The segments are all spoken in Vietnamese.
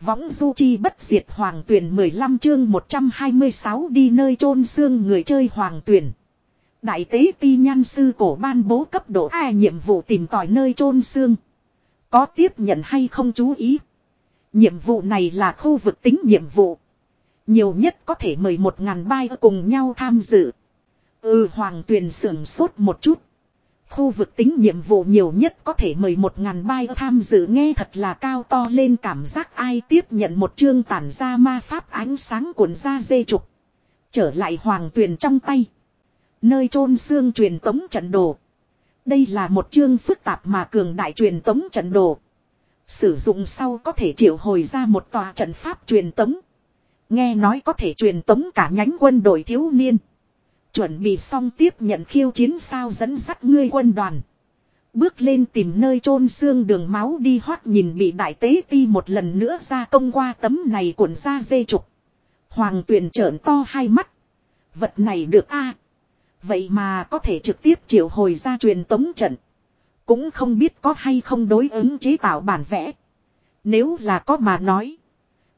Võng du chi bất diệt hoàng tuyển 15 chương 126 đi nơi chôn xương người chơi hoàng tuyển. Đại tế ti nhan sư cổ ban bố cấp độ A nhiệm vụ tìm tòi nơi chôn xương. Có tiếp nhận hay không chú ý. Nhiệm vụ này là khu vực tính nhiệm vụ. Nhiều nhất có thể mời một ngàn bai cùng nhau tham dự. Ừ hoàng tuyền sưởng sốt một chút. Khu vực tính nhiệm vụ nhiều nhất có thể mời một ngàn bai tham dự nghe thật là cao to lên cảm giác ai tiếp nhận một chương tản ra ma pháp ánh sáng cuộn ra dê trục. Trở lại hoàng tuyền trong tay. Nơi chôn xương truyền tống trận đồ. Đây là một chương phức tạp mà cường đại truyền tống trận đồ. Sử dụng sau có thể triệu hồi ra một tòa trận pháp truyền tống. Nghe nói có thể truyền tống cả nhánh quân đội thiếu niên. Chuẩn bị xong tiếp nhận khiêu chiến sao dẫn dắt ngươi quân đoàn. Bước lên tìm nơi chôn xương đường máu đi hoát nhìn bị đại tế ti một lần nữa ra công qua tấm này cuộn ra dê trục. Hoàng tuyển trợn to hai mắt. Vật này được a Vậy mà có thể trực tiếp triệu hồi ra truyền tống trận. Cũng không biết có hay không đối ứng chế tạo bản vẽ. Nếu là có mà nói.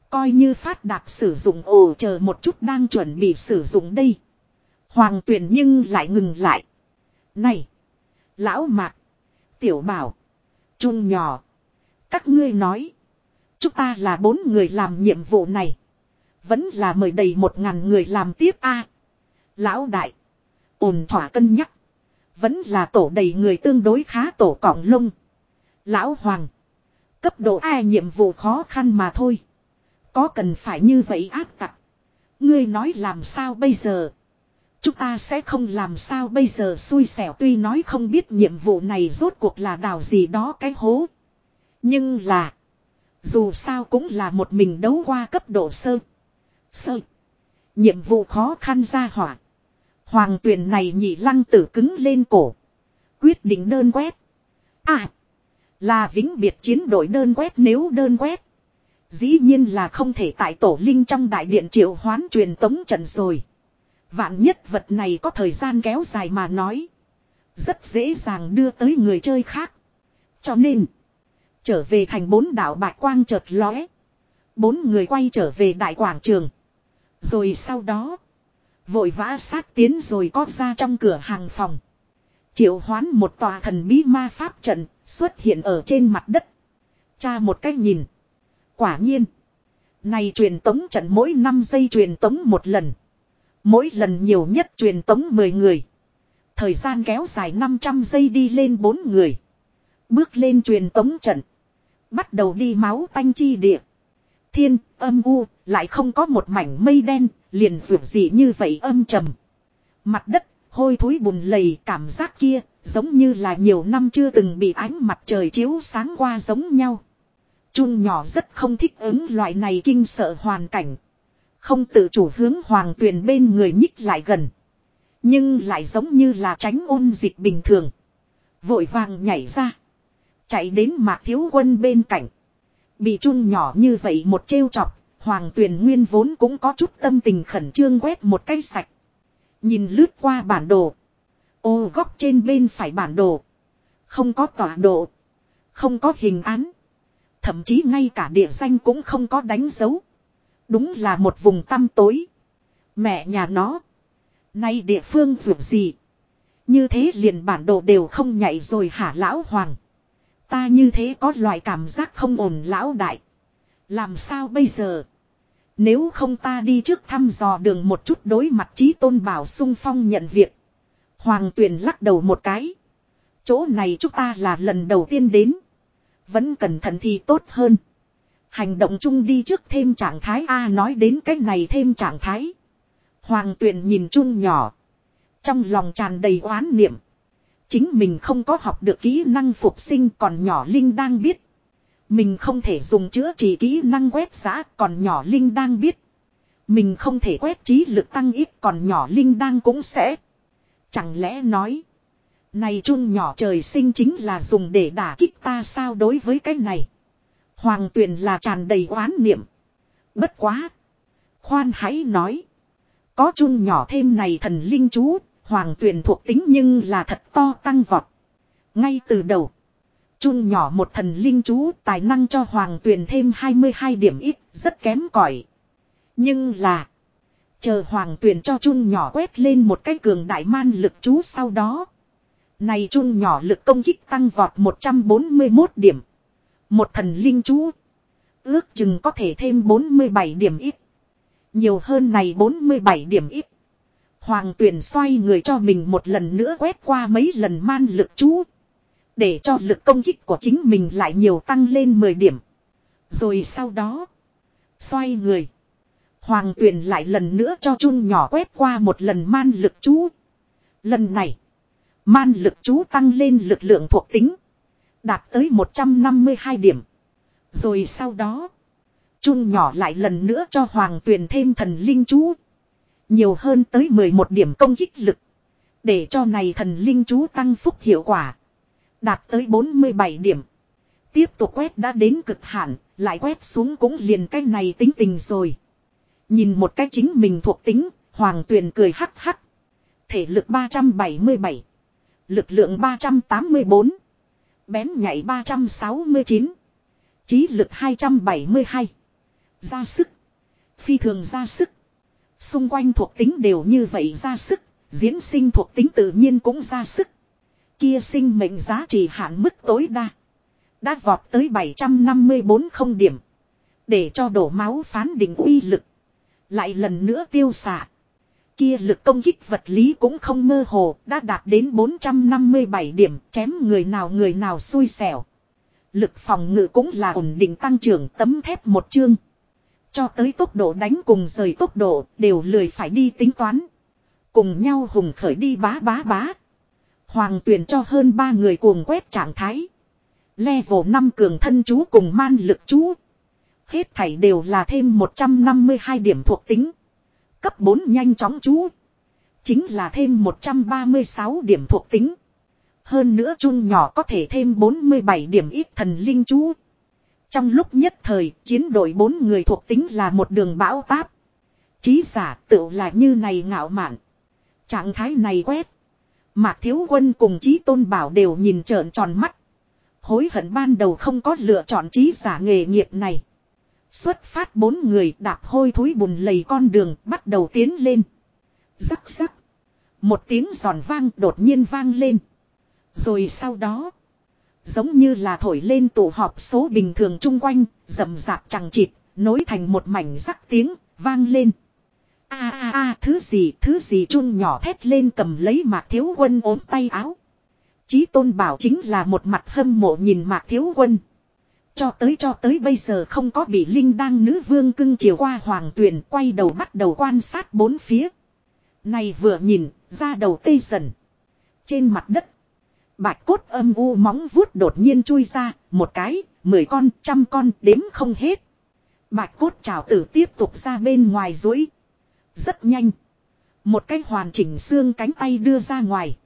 Coi như phát đạt sử dụng ồ chờ một chút đang chuẩn bị sử dụng đây. Hoàng tuyển nhưng lại ngừng lại. Này. Lão mạc. Tiểu bảo. Trung nhỏ. Các ngươi nói. Chúng ta là bốn người làm nhiệm vụ này. Vẫn là mời đầy một ngàn người làm tiếp a Lão đại. ổn thỏa cân nhắc. Vẫn là tổ đầy người tương đối khá tổ cỏng lông. Lão Hoàng. Cấp độ A nhiệm vụ khó khăn mà thôi. Có cần phải như vậy ác tặc. Ngươi nói làm sao bây giờ. Chúng ta sẽ không làm sao bây giờ xui xẻo tuy nói không biết nhiệm vụ này rốt cuộc là đào gì đó cái hố. Nhưng là. Dù sao cũng là một mình đấu qua cấp độ sơ. Sơ. Nhiệm vụ khó khăn ra hỏa. Hoàng tuyển này nhị lăng tử cứng lên cổ. Quyết định đơn quét. À. Là vĩnh biệt chiến đội đơn quét nếu đơn quét. Dĩ nhiên là không thể tại tổ linh trong đại điện triệu hoán truyền tống trận rồi. Vạn nhất vật này có thời gian kéo dài mà nói. Rất dễ dàng đưa tới người chơi khác. Cho nên. Trở về thành bốn đảo bạc quang chợt lóe. Bốn người quay trở về đại quảng trường. Rồi sau đó. Vội vã sát tiến rồi có ra trong cửa hàng phòng. Triệu hoán một tòa thần bí ma pháp trận xuất hiện ở trên mặt đất. Cha một cách nhìn. Quả nhiên. Này truyền tống trận mỗi 5 giây truyền tống một lần. Mỗi lần nhiều nhất truyền tống 10 người. Thời gian kéo dài 500 giây đi lên 4 người. Bước lên truyền tống trận. Bắt đầu đi máu tanh chi địa. Thiên, âm u, lại không có một mảnh mây đen, liền rượu gì như vậy âm trầm. Mặt đất, hôi thối bùn lầy cảm giác kia, giống như là nhiều năm chưa từng bị ánh mặt trời chiếu sáng qua giống nhau. Chun nhỏ rất không thích ứng loại này kinh sợ hoàn cảnh. Không tự chủ hướng hoàng tuyền bên người nhích lại gần. Nhưng lại giống như là tránh ôn dịch bình thường. Vội vàng nhảy ra. Chạy đến mạc thiếu quân bên cạnh. Bị chun nhỏ như vậy một trêu chọc. Hoàng tuyền nguyên vốn cũng có chút tâm tình khẩn trương quét một cái sạch. Nhìn lướt qua bản đồ. Ô góc trên bên phải bản đồ. Không có tọa độ. Không có hình án. Thậm chí ngay cả địa danh cũng không có đánh dấu. Đúng là một vùng tăm tối. Mẹ nhà nó. Nay địa phương dù gì. Như thế liền bản đồ đều không nhảy rồi hả lão hoàng. Ta như thế có loại cảm giác không ổn lão đại. Làm sao bây giờ? Nếu không ta đi trước thăm dò đường một chút đối mặt trí tôn bảo sung phong nhận việc. Hoàng tuyền lắc đầu một cái. Chỗ này chúng ta là lần đầu tiên đến. Vẫn cẩn thận thì tốt hơn. Hành động chung đi trước thêm trạng thái A nói đến cái này thêm trạng thái. Hoàng tuyền nhìn chung nhỏ. Trong lòng tràn đầy oán niệm. Chính mình không có học được kỹ năng phục sinh còn nhỏ Linh đang biết. Mình không thể dùng chữa trị kỹ năng quét giã còn nhỏ Linh đang biết. Mình không thể quét trí lực tăng ít còn nhỏ Linh đang cũng sẽ. Chẳng lẽ nói. Này chung nhỏ trời sinh chính là dùng để đả kích ta sao đối với cái này. Hoàng tuyền là tràn đầy oán niệm. Bất quá. Khoan hãy nói. Có chun nhỏ thêm này thần linh chú. Hoàng tuyền thuộc tính nhưng là thật to tăng vọt. Ngay từ đầu. Chun nhỏ một thần linh chú tài năng cho hoàng tuyền thêm 22 điểm ít, rất kém cỏi Nhưng là. Chờ hoàng tuyền cho chun nhỏ quét lên một cái cường đại man lực chú sau đó. Này chun nhỏ lực công kích tăng vọt 141 điểm. Một thần linh chú. Ước chừng có thể thêm 47 điểm ít. Nhiều hơn này 47 điểm ít. Hoàng tuyển xoay người cho mình một lần nữa quét qua mấy lần man lực chú. Để cho lực công kích của chính mình lại nhiều tăng lên 10 điểm. Rồi sau đó. Xoay người. Hoàng tuyển lại lần nữa cho chun nhỏ quét qua một lần man lực chú. Lần này. Man lực chú tăng lên lực lượng thuộc tính. Đạt tới 152 điểm. Rồi sau đó. Chun nhỏ lại lần nữa cho hoàng tuyền thêm thần linh chú. Nhiều hơn tới 11 điểm công kích lực. Để cho này thần linh chú tăng phúc hiệu quả. Đạt tới 47 điểm. Tiếp tục quét đã đến cực hạn, lại quét xuống cũng liền cái này tính tình rồi. Nhìn một cái chính mình thuộc tính, hoàng tuyền cười hắc hắc. Thể lực 377. Lực lượng 384. Bén nhảy 369. Trí lực 272. Ra sức. Phi thường ra sức. Xung quanh thuộc tính đều như vậy ra sức. Diễn sinh thuộc tính tự nhiên cũng ra sức. Kia sinh mệnh giá trị hạn mức tối đa. Đã vọt tới 754 không điểm. Để cho đổ máu phán định uy lực. Lại lần nữa tiêu xạ. Kia lực công kích vật lý cũng không mơ hồ, đã đạt đến 457 điểm, chém người nào người nào xui xẻo. Lực phòng ngự cũng là ổn định tăng trưởng tấm thép một chương. Cho tới tốc độ đánh cùng rời tốc độ đều lười phải đi tính toán. Cùng nhau hùng khởi đi bá bá bá. Hoàng tuyển cho hơn ba người cuồng quét trạng thái. Level 5 cường thân chú cùng man lực chú. Hết thảy đều là thêm 152 điểm thuộc tính. Cấp 4 nhanh chóng chú. Chính là thêm 136 điểm thuộc tính. Hơn nữa chun nhỏ có thể thêm 47 điểm ít thần linh chú. Trong lúc nhất thời, chiến đội bốn người thuộc tính là một đường bão táp. Chí giả tự là như này ngạo mạn. Trạng thái này quét. Mạc Thiếu Quân cùng Chí Tôn Bảo đều nhìn trợn tròn mắt. Hối hận ban đầu không có lựa chọn trí giả nghề nghiệp này. Xuất phát bốn người đạp hôi thối bùn lầy con đường bắt đầu tiến lên. Rắc rắc. Một tiếng giòn vang đột nhiên vang lên. Rồi sau đó. Giống như là thổi lên tụ họp số bình thường chung quanh, rầm rạp chẳng chịt, nối thành một mảnh rắc tiếng, vang lên. a a a thứ gì, thứ gì chun nhỏ thét lên cầm lấy mạc thiếu quân ốm tay áo. Chí tôn bảo chính là một mặt hâm mộ nhìn mạc thiếu quân. Cho tới cho tới bây giờ không có bị linh đăng nữ vương cưng chiều qua hoàng tuyền quay đầu bắt đầu quan sát bốn phía. Này vừa nhìn, ra đầu tê dần. Trên mặt đất. Bạch cốt âm u móng vuốt đột nhiên chui ra, một cái, mười con, trăm con, đếm không hết. Bạch cốt trào tử tiếp tục ra bên ngoài duỗi Rất nhanh. Một cái hoàn chỉnh xương cánh tay đưa ra ngoài.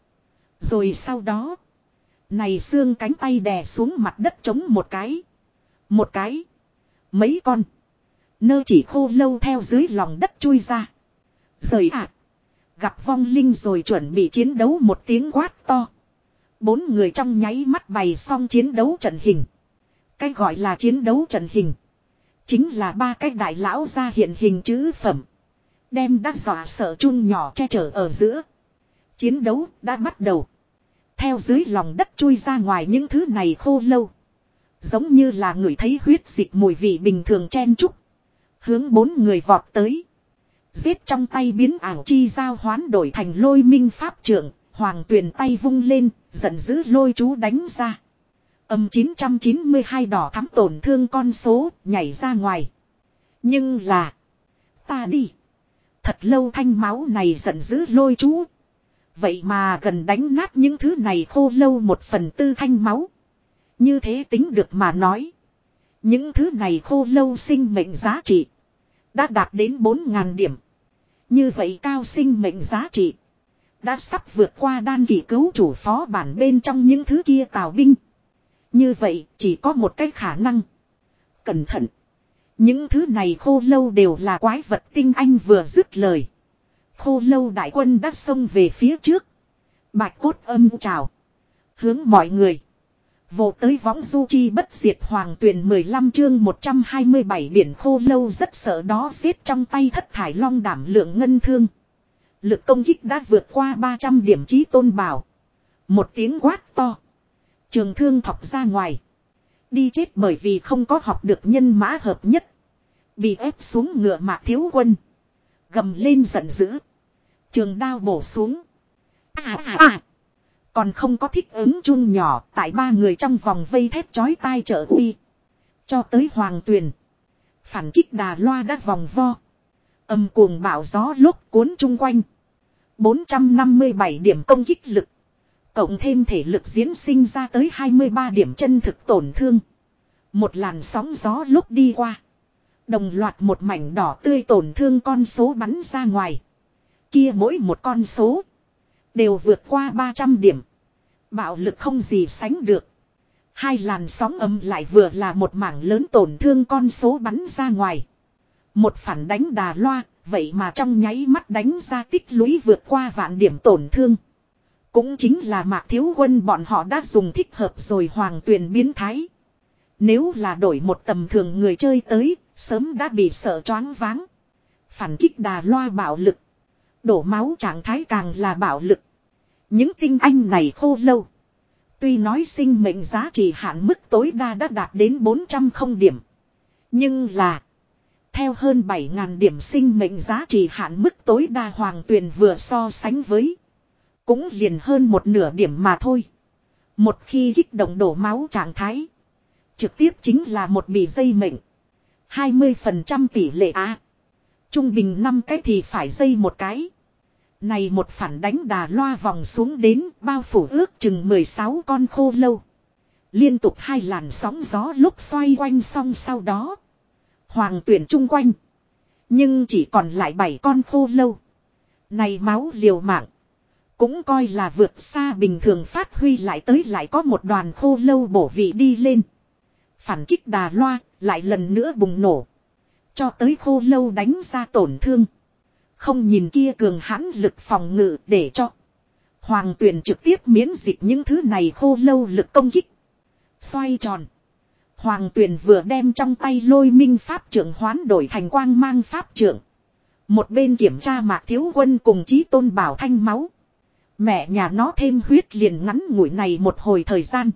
Rồi sau đó. Này xương cánh tay đè xuống mặt đất chống một cái. Một cái. Mấy con. Nơ chỉ khô lâu theo dưới lòng đất chui ra. Rời ạ. Gặp vong linh rồi chuẩn bị chiến đấu một tiếng quát to. Bốn người trong nháy mắt bày xong chiến đấu trận hình. Cái gọi là chiến đấu trận hình. Chính là ba cái đại lão ra hiện hình chữ phẩm. Đem đắc dọa sợ chun nhỏ che chở ở giữa. Chiến đấu đã bắt đầu. Theo dưới lòng đất chui ra ngoài những thứ này khô lâu. Giống như là người thấy huyết dịch mùi vị bình thường chen chúc. Hướng bốn người vọt tới. Giết trong tay biến ảo chi giao hoán đổi thành lôi minh pháp trưởng. Hoàng tuyền tay vung lên, giận dữ lôi chú đánh ra. Âm 992 đỏ thắm tổn thương con số, nhảy ra ngoài. Nhưng là... Ta đi. Thật lâu thanh máu này giận dữ lôi chú. Vậy mà gần đánh nát những thứ này khô lâu một phần tư thanh máu. Như thế tính được mà nói. Những thứ này khô lâu sinh mệnh giá trị. Đã đạt đến 4.000 điểm. Như vậy cao sinh mệnh giá trị. Đã sắp vượt qua đan kỳ cứu chủ phó bản bên trong những thứ kia tào binh. Như vậy chỉ có một cách khả năng. Cẩn thận. Những thứ này khô lâu đều là quái vật tinh anh vừa dứt lời. Khô lâu đại quân đã xông về phía trước. Bạch cốt âm chào. Hướng mọi người. Vô tới võng du chi bất diệt hoàng tuyển 15 chương 127 biển khô lâu rất sợ đó xếp trong tay thất thải long đảm lượng ngân thương. Lực công kích đã vượt qua 300 điểm trí tôn bảo. Một tiếng quát to. Trường thương thọc ra ngoài. Đi chết bởi vì không có học được nhân mã hợp nhất. Bị ép xuống ngựa mạc thiếu quân. Gầm lên giận dữ. Trường đao bổ xuống. À à à. Còn không có thích ứng chun nhỏ, tại ba người trong vòng vây thép chói tai trợ uy. Cho tới hoàng tuyền. Phản kích đà loa đã vòng vo. Âm cuồng bão gió lúc cuốn chung quanh. 457 điểm công kích lực. Cộng thêm thể lực diễn sinh ra tới 23 điểm chân thực tổn thương. Một làn sóng gió lúc đi qua. Đồng loạt một mảnh đỏ tươi tổn thương con số bắn ra ngoài. Kia mỗi một con số. Đều vượt qua 300 điểm. Bạo lực không gì sánh được. Hai làn sóng âm lại vừa là một mảng lớn tổn thương con số bắn ra ngoài. Một phản đánh đà loa, vậy mà trong nháy mắt đánh ra tích lũy vượt qua vạn điểm tổn thương. Cũng chính là mạc thiếu quân bọn họ đã dùng thích hợp rồi hoàng tuyền biến thái. Nếu là đổi một tầm thường người chơi tới, sớm đã bị sợ choáng váng. Phản kích đà loa bạo lực. Đổ máu trạng thái càng là bạo lực. Những tinh anh này khô lâu. Tuy nói sinh mệnh giá trị hạn mức tối đa đã đạt đến 400 không điểm. Nhưng là. Theo hơn 7.000 điểm sinh mệnh giá trị hạn mức tối đa hoàng tuyền vừa so sánh với. Cũng liền hơn một nửa điểm mà thôi. Một khi kích động đổ máu trạng thái. Trực tiếp chính là một bị dây mệnh. 20% tỷ lệ A. Trung bình 5 cái thì phải dây một cái. Này một phản đánh đà loa vòng xuống đến bao phủ ước chừng 16 con khô lâu. Liên tục hai làn sóng gió lúc xoay quanh xong sau đó. Hoàng tuyển chung quanh. Nhưng chỉ còn lại 7 con khô lâu. Này máu liều mạng. Cũng coi là vượt xa bình thường phát huy lại tới lại có một đoàn khô lâu bổ vị đi lên. Phản kích đà loa, lại lần nữa bùng nổ. Cho tới khô lâu đánh ra tổn thương. Không nhìn kia cường hãn lực phòng ngự để cho. Hoàng tuyển trực tiếp miễn dịch những thứ này khô lâu lực công kích. Xoay tròn. Hoàng tuyển vừa đem trong tay lôi minh pháp trưởng hoán đổi thành quang mang pháp trưởng. Một bên kiểm tra mạc thiếu quân cùng chí tôn bảo thanh máu. Mẹ nhà nó thêm huyết liền ngắn ngủi này một hồi thời gian.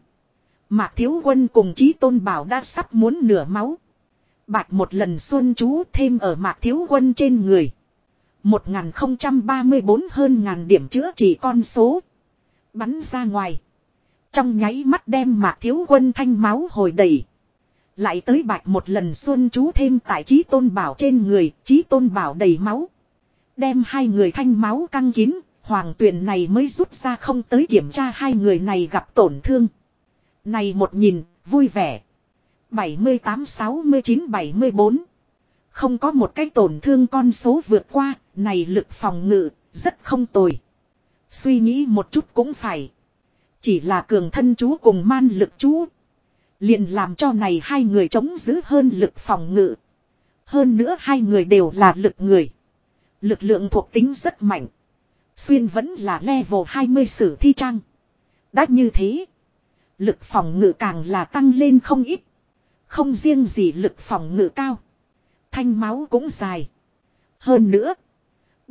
Mạc thiếu quân cùng chí tôn bảo đã sắp muốn nửa máu. Bạch một lần xuân chú thêm ở mạc thiếu quân trên người. 1034 hơn ngàn điểm chữa trị con số. Bắn ra ngoài. Trong nháy mắt đem mạc thiếu quân thanh máu hồi đầy. Lại tới bạch một lần xuân chú thêm tại trí tôn bảo trên người, trí tôn bảo đầy máu. Đem hai người thanh máu căng kín, hoàng tuyển này mới rút ra không tới kiểm tra hai người này gặp tổn thương. Này một nhìn, vui vẻ. 78 69 74 Không có một cái tổn thương con số vượt qua, này lực phòng ngự, rất không tồi. Suy nghĩ một chút cũng phải. Chỉ là cường thân chú cùng man lực chú. Liền làm cho này hai người chống giữ hơn lực phòng ngự. Hơn nữa hai người đều là lực người. Lực lượng thuộc tính rất mạnh. Xuyên vẫn là level 20 sử thi trang. Đã như thế. Lực phòng ngự càng là tăng lên không ít. Không riêng gì lực phòng ngự cao. Thanh máu cũng dài. Hơn nữa.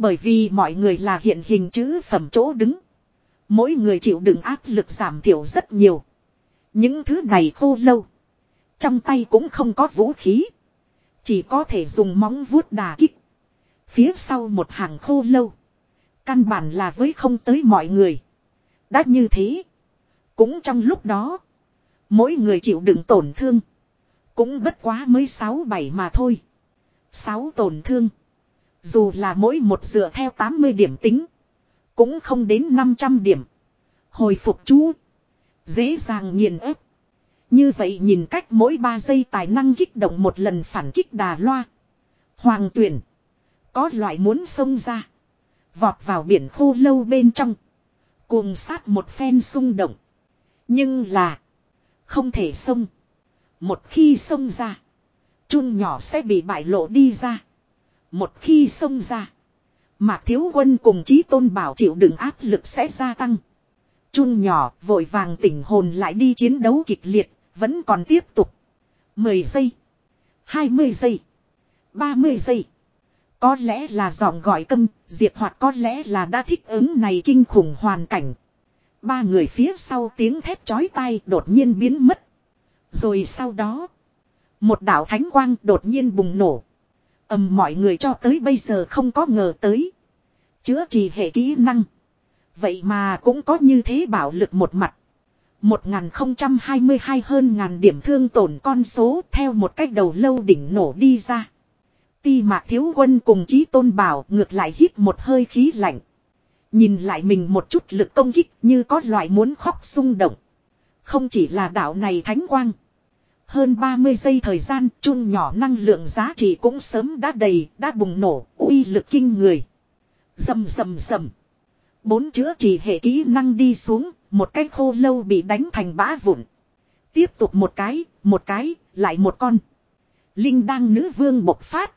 Bởi vì mọi người là hiện hình chữ phẩm chỗ đứng. Mỗi người chịu đựng áp lực giảm thiểu rất nhiều. Những thứ này khô lâu. Trong tay cũng không có vũ khí. Chỉ có thể dùng móng vuốt đà kích. Phía sau một hàng khô lâu. Căn bản là với không tới mọi người. Đã như thế. Cũng trong lúc đó. Mỗi người chịu đựng tổn thương. Cũng bất quá mới 6-7 mà thôi. 6 tổn thương. Dù là mỗi một dựa theo 80 điểm tính. Cũng không đến 500 điểm. Hồi phục chú. Dễ dàng nghiền ép. Như vậy nhìn cách mỗi 3 giây tài năng kích động một lần phản kích đà loa. Hoàng tuyển. Có loại muốn xông ra. Vọt vào biển khô lâu bên trong. cuồng sát một phen xung động. Nhưng là. Không thể xông. Một khi xông ra. Chun nhỏ sẽ bị bại lộ đi ra. Một khi xông ra. Mạc thiếu quân cùng chí tôn bảo chịu đựng áp lực sẽ gia tăng. Chun nhỏ vội vàng tỉnh hồn lại đi chiến đấu kịch liệt, vẫn còn tiếp tục. 10 giây, 20 giây, 30 giây. Có lẽ là giọng gọi câm, diệt hoạt có lẽ là đã thích ứng này kinh khủng hoàn cảnh. Ba người phía sau tiếng thét chói tai đột nhiên biến mất. Rồi sau đó, một đạo thánh quang đột nhiên bùng nổ ầm mọi người cho tới bây giờ không có ngờ tới. Chữa trị hệ kỹ năng. Vậy mà cũng có như thế bảo lực một mặt. 1022 hơn ngàn điểm thương tổn con số theo một cách đầu lâu đỉnh nổ đi ra. Ti mạc thiếu quân cùng chí tôn bảo ngược lại hít một hơi khí lạnh. Nhìn lại mình một chút lực công kích như có loại muốn khóc xung động. Không chỉ là đạo này thánh quang. Hơn 30 giây thời gian chung nhỏ năng lượng giá trị cũng sớm đã đầy, đã bùng nổ, uy lực kinh người. Dầm dầm dầm. Bốn chữa trị hệ kỹ năng đi xuống, một cái khô lâu bị đánh thành bã vụn. Tiếp tục một cái, một cái, lại một con. Linh đăng nữ vương bộc phát.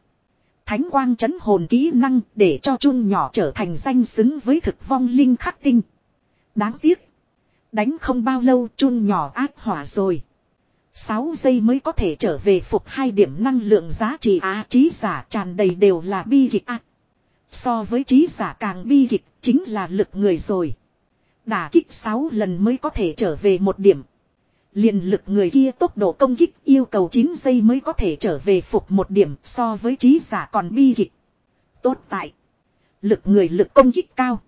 Thánh quang chấn hồn kỹ năng để cho chun nhỏ trở thành danh xứng với thực vong linh khắc tinh. Đáng tiếc. Đánh không bao lâu chun nhỏ ác hỏa rồi. 6 giây mới có thể trở về phục hai điểm năng lượng giá trị á trí giả tràn đầy đều là bi kịch ác. So với trí giả càng bi kịch chính là lực người rồi. Đả kích 6 lần mới có thể trở về một điểm. liền lực người kia tốc độ công kích yêu cầu 9 giây mới có thể trở về phục một điểm so với trí giả còn bi kịch. Tốt tại. Lực người lực công kích cao.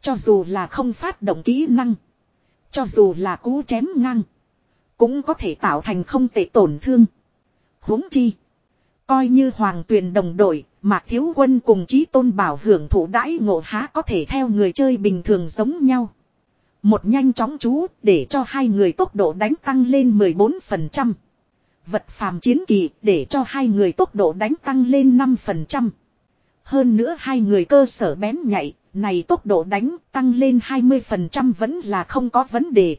Cho dù là không phát động kỹ năng. Cho dù là cú chém ngang. Cũng có thể tạo thành không tệ tổn thương. huống chi. Coi như hoàng tuyền đồng đội, Mạc Thiếu Quân cùng Chí Tôn Bảo hưởng thụ đãi ngộ há có thể theo người chơi bình thường giống nhau. Một nhanh chóng chú để cho hai người tốc độ đánh tăng lên 14%. Vật phàm chiến kỳ để cho hai người tốc độ đánh tăng lên 5%. Hơn nữa hai người cơ sở bén nhạy, này tốc độ đánh tăng lên 20% vẫn là không có vấn đề.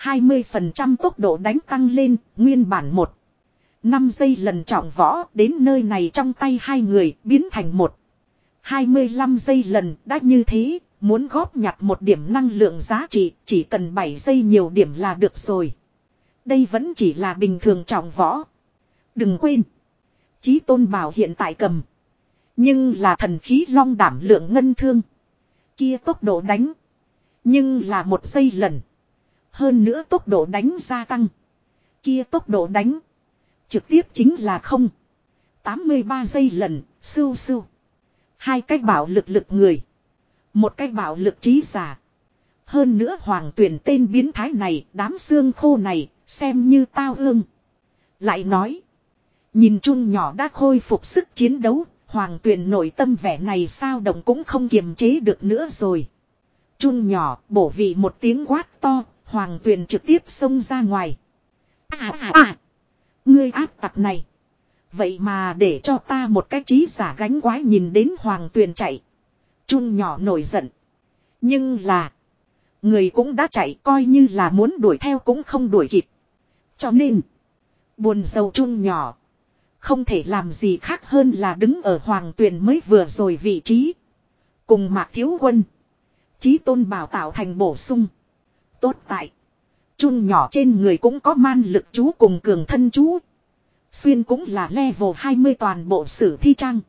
20% tốc độ đánh tăng lên, nguyên bản một 5 giây lần trọng võ đến nơi này trong tay hai người biến thành một. 25 giây lần đã như thế, muốn góp nhặt một điểm năng lượng giá trị chỉ cần 7 giây nhiều điểm là được rồi. Đây vẫn chỉ là bình thường trọng võ. Đừng quên. Chí tôn bảo hiện tại cầm. Nhưng là thần khí long đảm lượng ngân thương. Kia tốc độ đánh. Nhưng là một giây lần. Hơn nữa tốc độ đánh gia tăng. Kia tốc độ đánh Trực tiếp chính là không. 83 giây lần, sưu sưu. Hai cách bảo lực lực người. Một cách bảo lực trí giả. Hơn nữa hoàng tuyển tên biến thái này, đám xương khô này, xem như tao ương. Lại nói. Nhìn chung nhỏ đã khôi phục sức chiến đấu, hoàng tuyển nội tâm vẻ này sao động cũng không kiềm chế được nữa rồi. Chun nhỏ bổ vị một tiếng quát to, hoàng tuyền trực tiếp xông ra ngoài. À à à. Ngươi áp tặc này. Vậy mà để cho ta một cái trí giả gánh quái nhìn đến hoàng tuyền chạy. Chun nhỏ nổi giận. Nhưng là. Người cũng đã chạy coi như là muốn đuổi theo cũng không đuổi kịp. Cho nên. Buồn sầu chun nhỏ. Không thể làm gì khác hơn là đứng ở hoàng tuyền mới vừa rồi vị trí. Cùng mạc thiếu quân. Chí tôn bảo tạo thành bổ sung. Tốt tại. Chun nhỏ trên người cũng có man lực chú cùng cường thân chú. Xuyên cũng là level 20 toàn bộ sử thi trang.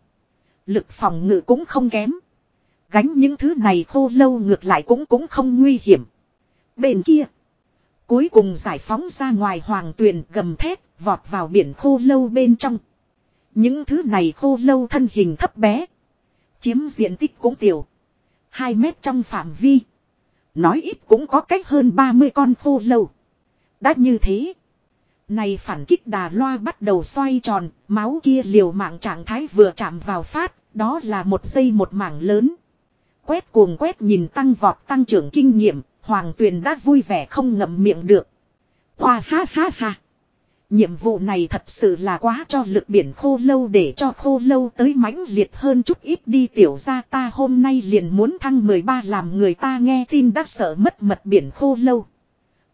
Lực phòng ngự cũng không kém. Gánh những thứ này khô lâu ngược lại cũng cũng không nguy hiểm. Bên kia. Cuối cùng giải phóng ra ngoài hoàng tuyền gầm thét vọt vào biển khô lâu bên trong. Những thứ này khô lâu thân hình thấp bé. Chiếm diện tích cũng tiểu. 2 mét trong phạm vi. Nói ít cũng có cách hơn 30 con khô lâu. Đã như thế. Này phản kích đà loa bắt đầu xoay tròn, máu kia liều mạng trạng thái vừa chạm vào phát, đó là một giây một mảng lớn. Quét cuồng quét nhìn tăng vọt tăng trưởng kinh nghiệm, hoàng tuyền đã vui vẻ không ngậm miệng được. Hoa ha ha ha. Nhiệm vụ này thật sự là quá cho lực biển khô lâu để cho khô lâu tới mãnh liệt hơn chút ít đi tiểu ra ta hôm nay liền muốn thăng 13 làm người ta nghe tin đã sợ mất mật biển khô lâu.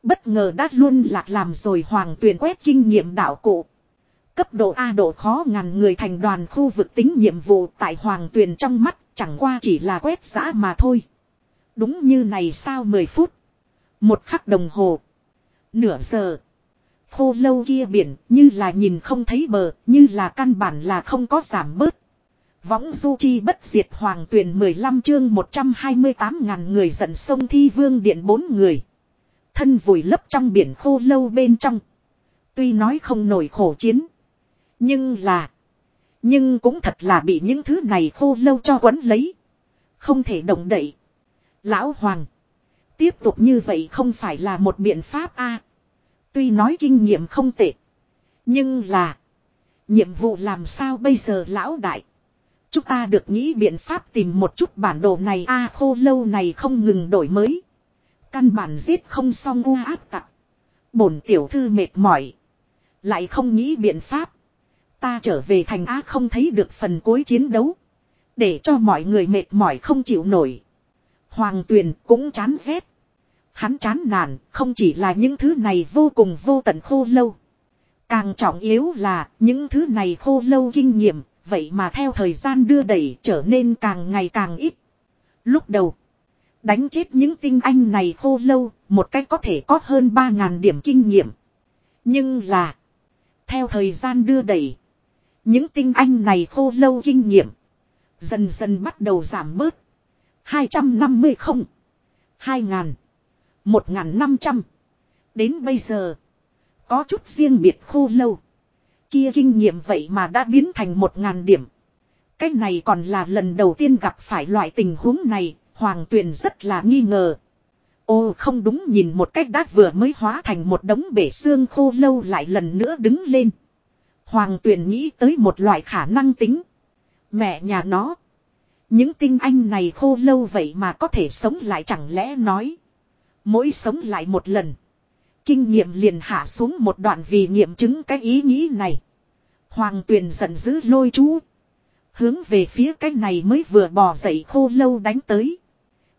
Bất ngờ đã luôn lạc làm rồi hoàng tuyển quét kinh nghiệm đạo cụ. Cấp độ A độ khó ngàn người thành đoàn khu vực tính nhiệm vụ tại hoàng tuyền trong mắt chẳng qua chỉ là quét giã mà thôi. Đúng như này sao 10 phút. Một khắc đồng hồ. Nửa giờ. Khô lâu kia biển như là nhìn không thấy bờ, như là căn bản là không có giảm bớt. Võng du chi bất diệt hoàng tuyển 15 chương 128 ngàn người giận sông thi vương điện bốn người. Thân vùi lấp trong biển khô lâu bên trong. Tuy nói không nổi khổ chiến. Nhưng là. Nhưng cũng thật là bị những thứ này khô lâu cho quấn lấy. Không thể động đậy. Lão Hoàng. Tiếp tục như vậy không phải là một biện pháp a Tuy nói kinh nghiệm không tệ. Nhưng là. Nhiệm vụ làm sao bây giờ lão đại. Chúng ta được nghĩ biện pháp tìm một chút bản đồ này a khô lâu này không ngừng đổi mới. Căn bản giết không xong u áp tặc. Bổn tiểu thư mệt mỏi. Lại không nghĩ biện pháp. Ta trở về thành Á không thấy được phần cuối chiến đấu. Để cho mọi người mệt mỏi không chịu nổi. Hoàng tuyền cũng chán ghét. Hắn chán nản không chỉ là những thứ này vô cùng vô tận khô lâu. Càng trọng yếu là những thứ này khô lâu kinh nghiệm, vậy mà theo thời gian đưa đẩy trở nên càng ngày càng ít. Lúc đầu, đánh chết những tinh anh này khô lâu, một cách có thể có hơn 3.000 điểm kinh nghiệm. Nhưng là, theo thời gian đưa đẩy, những tinh anh này khô lâu kinh nghiệm, dần dần bắt đầu giảm bớt. 250 không, 2.000. Một ngàn năm trăm. Đến bây giờ. Có chút riêng biệt khô lâu. Kia kinh nghiệm vậy mà đã biến thành một ngàn điểm. Cái này còn là lần đầu tiên gặp phải loại tình huống này. Hoàng tuyền rất là nghi ngờ. Ô, không đúng nhìn một cách đát vừa mới hóa thành một đống bể xương khô lâu lại lần nữa đứng lên. Hoàng tuyền nghĩ tới một loại khả năng tính. Mẹ nhà nó. Những tinh anh này khô lâu vậy mà có thể sống lại chẳng lẽ nói. Mỗi sống lại một lần. Kinh nghiệm liền hạ xuống một đoạn vì nghiệm chứng cái ý nghĩ này. Hoàng tuyền giận dữ lôi chú. Hướng về phía cái này mới vừa bò dậy khô lâu đánh tới.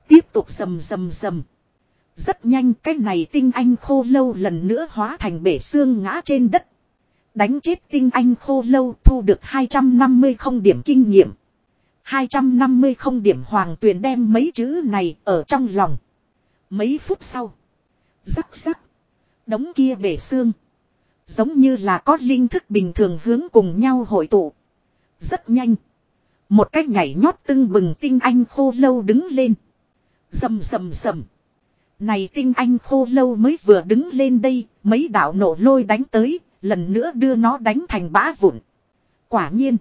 Tiếp tục rầm rầm rầm. Rất nhanh cái này tinh anh khô lâu lần nữa hóa thành bể xương ngã trên đất. Đánh chết tinh anh khô lâu thu được 250 không điểm kinh nghiệm. 250 không điểm hoàng tuyền đem mấy chữ này ở trong lòng. Mấy phút sau. Rắc rắc. Đống kia bể xương. Giống như là có linh thức bình thường hướng cùng nhau hội tụ. Rất nhanh. Một cách nhảy nhót tưng bừng tinh anh khô lâu đứng lên. Rầm rầm rầm. Này tinh anh khô lâu mới vừa đứng lên đây, mấy đạo nổ lôi đánh tới, lần nữa đưa nó đánh thành bã vụn. Quả nhiên.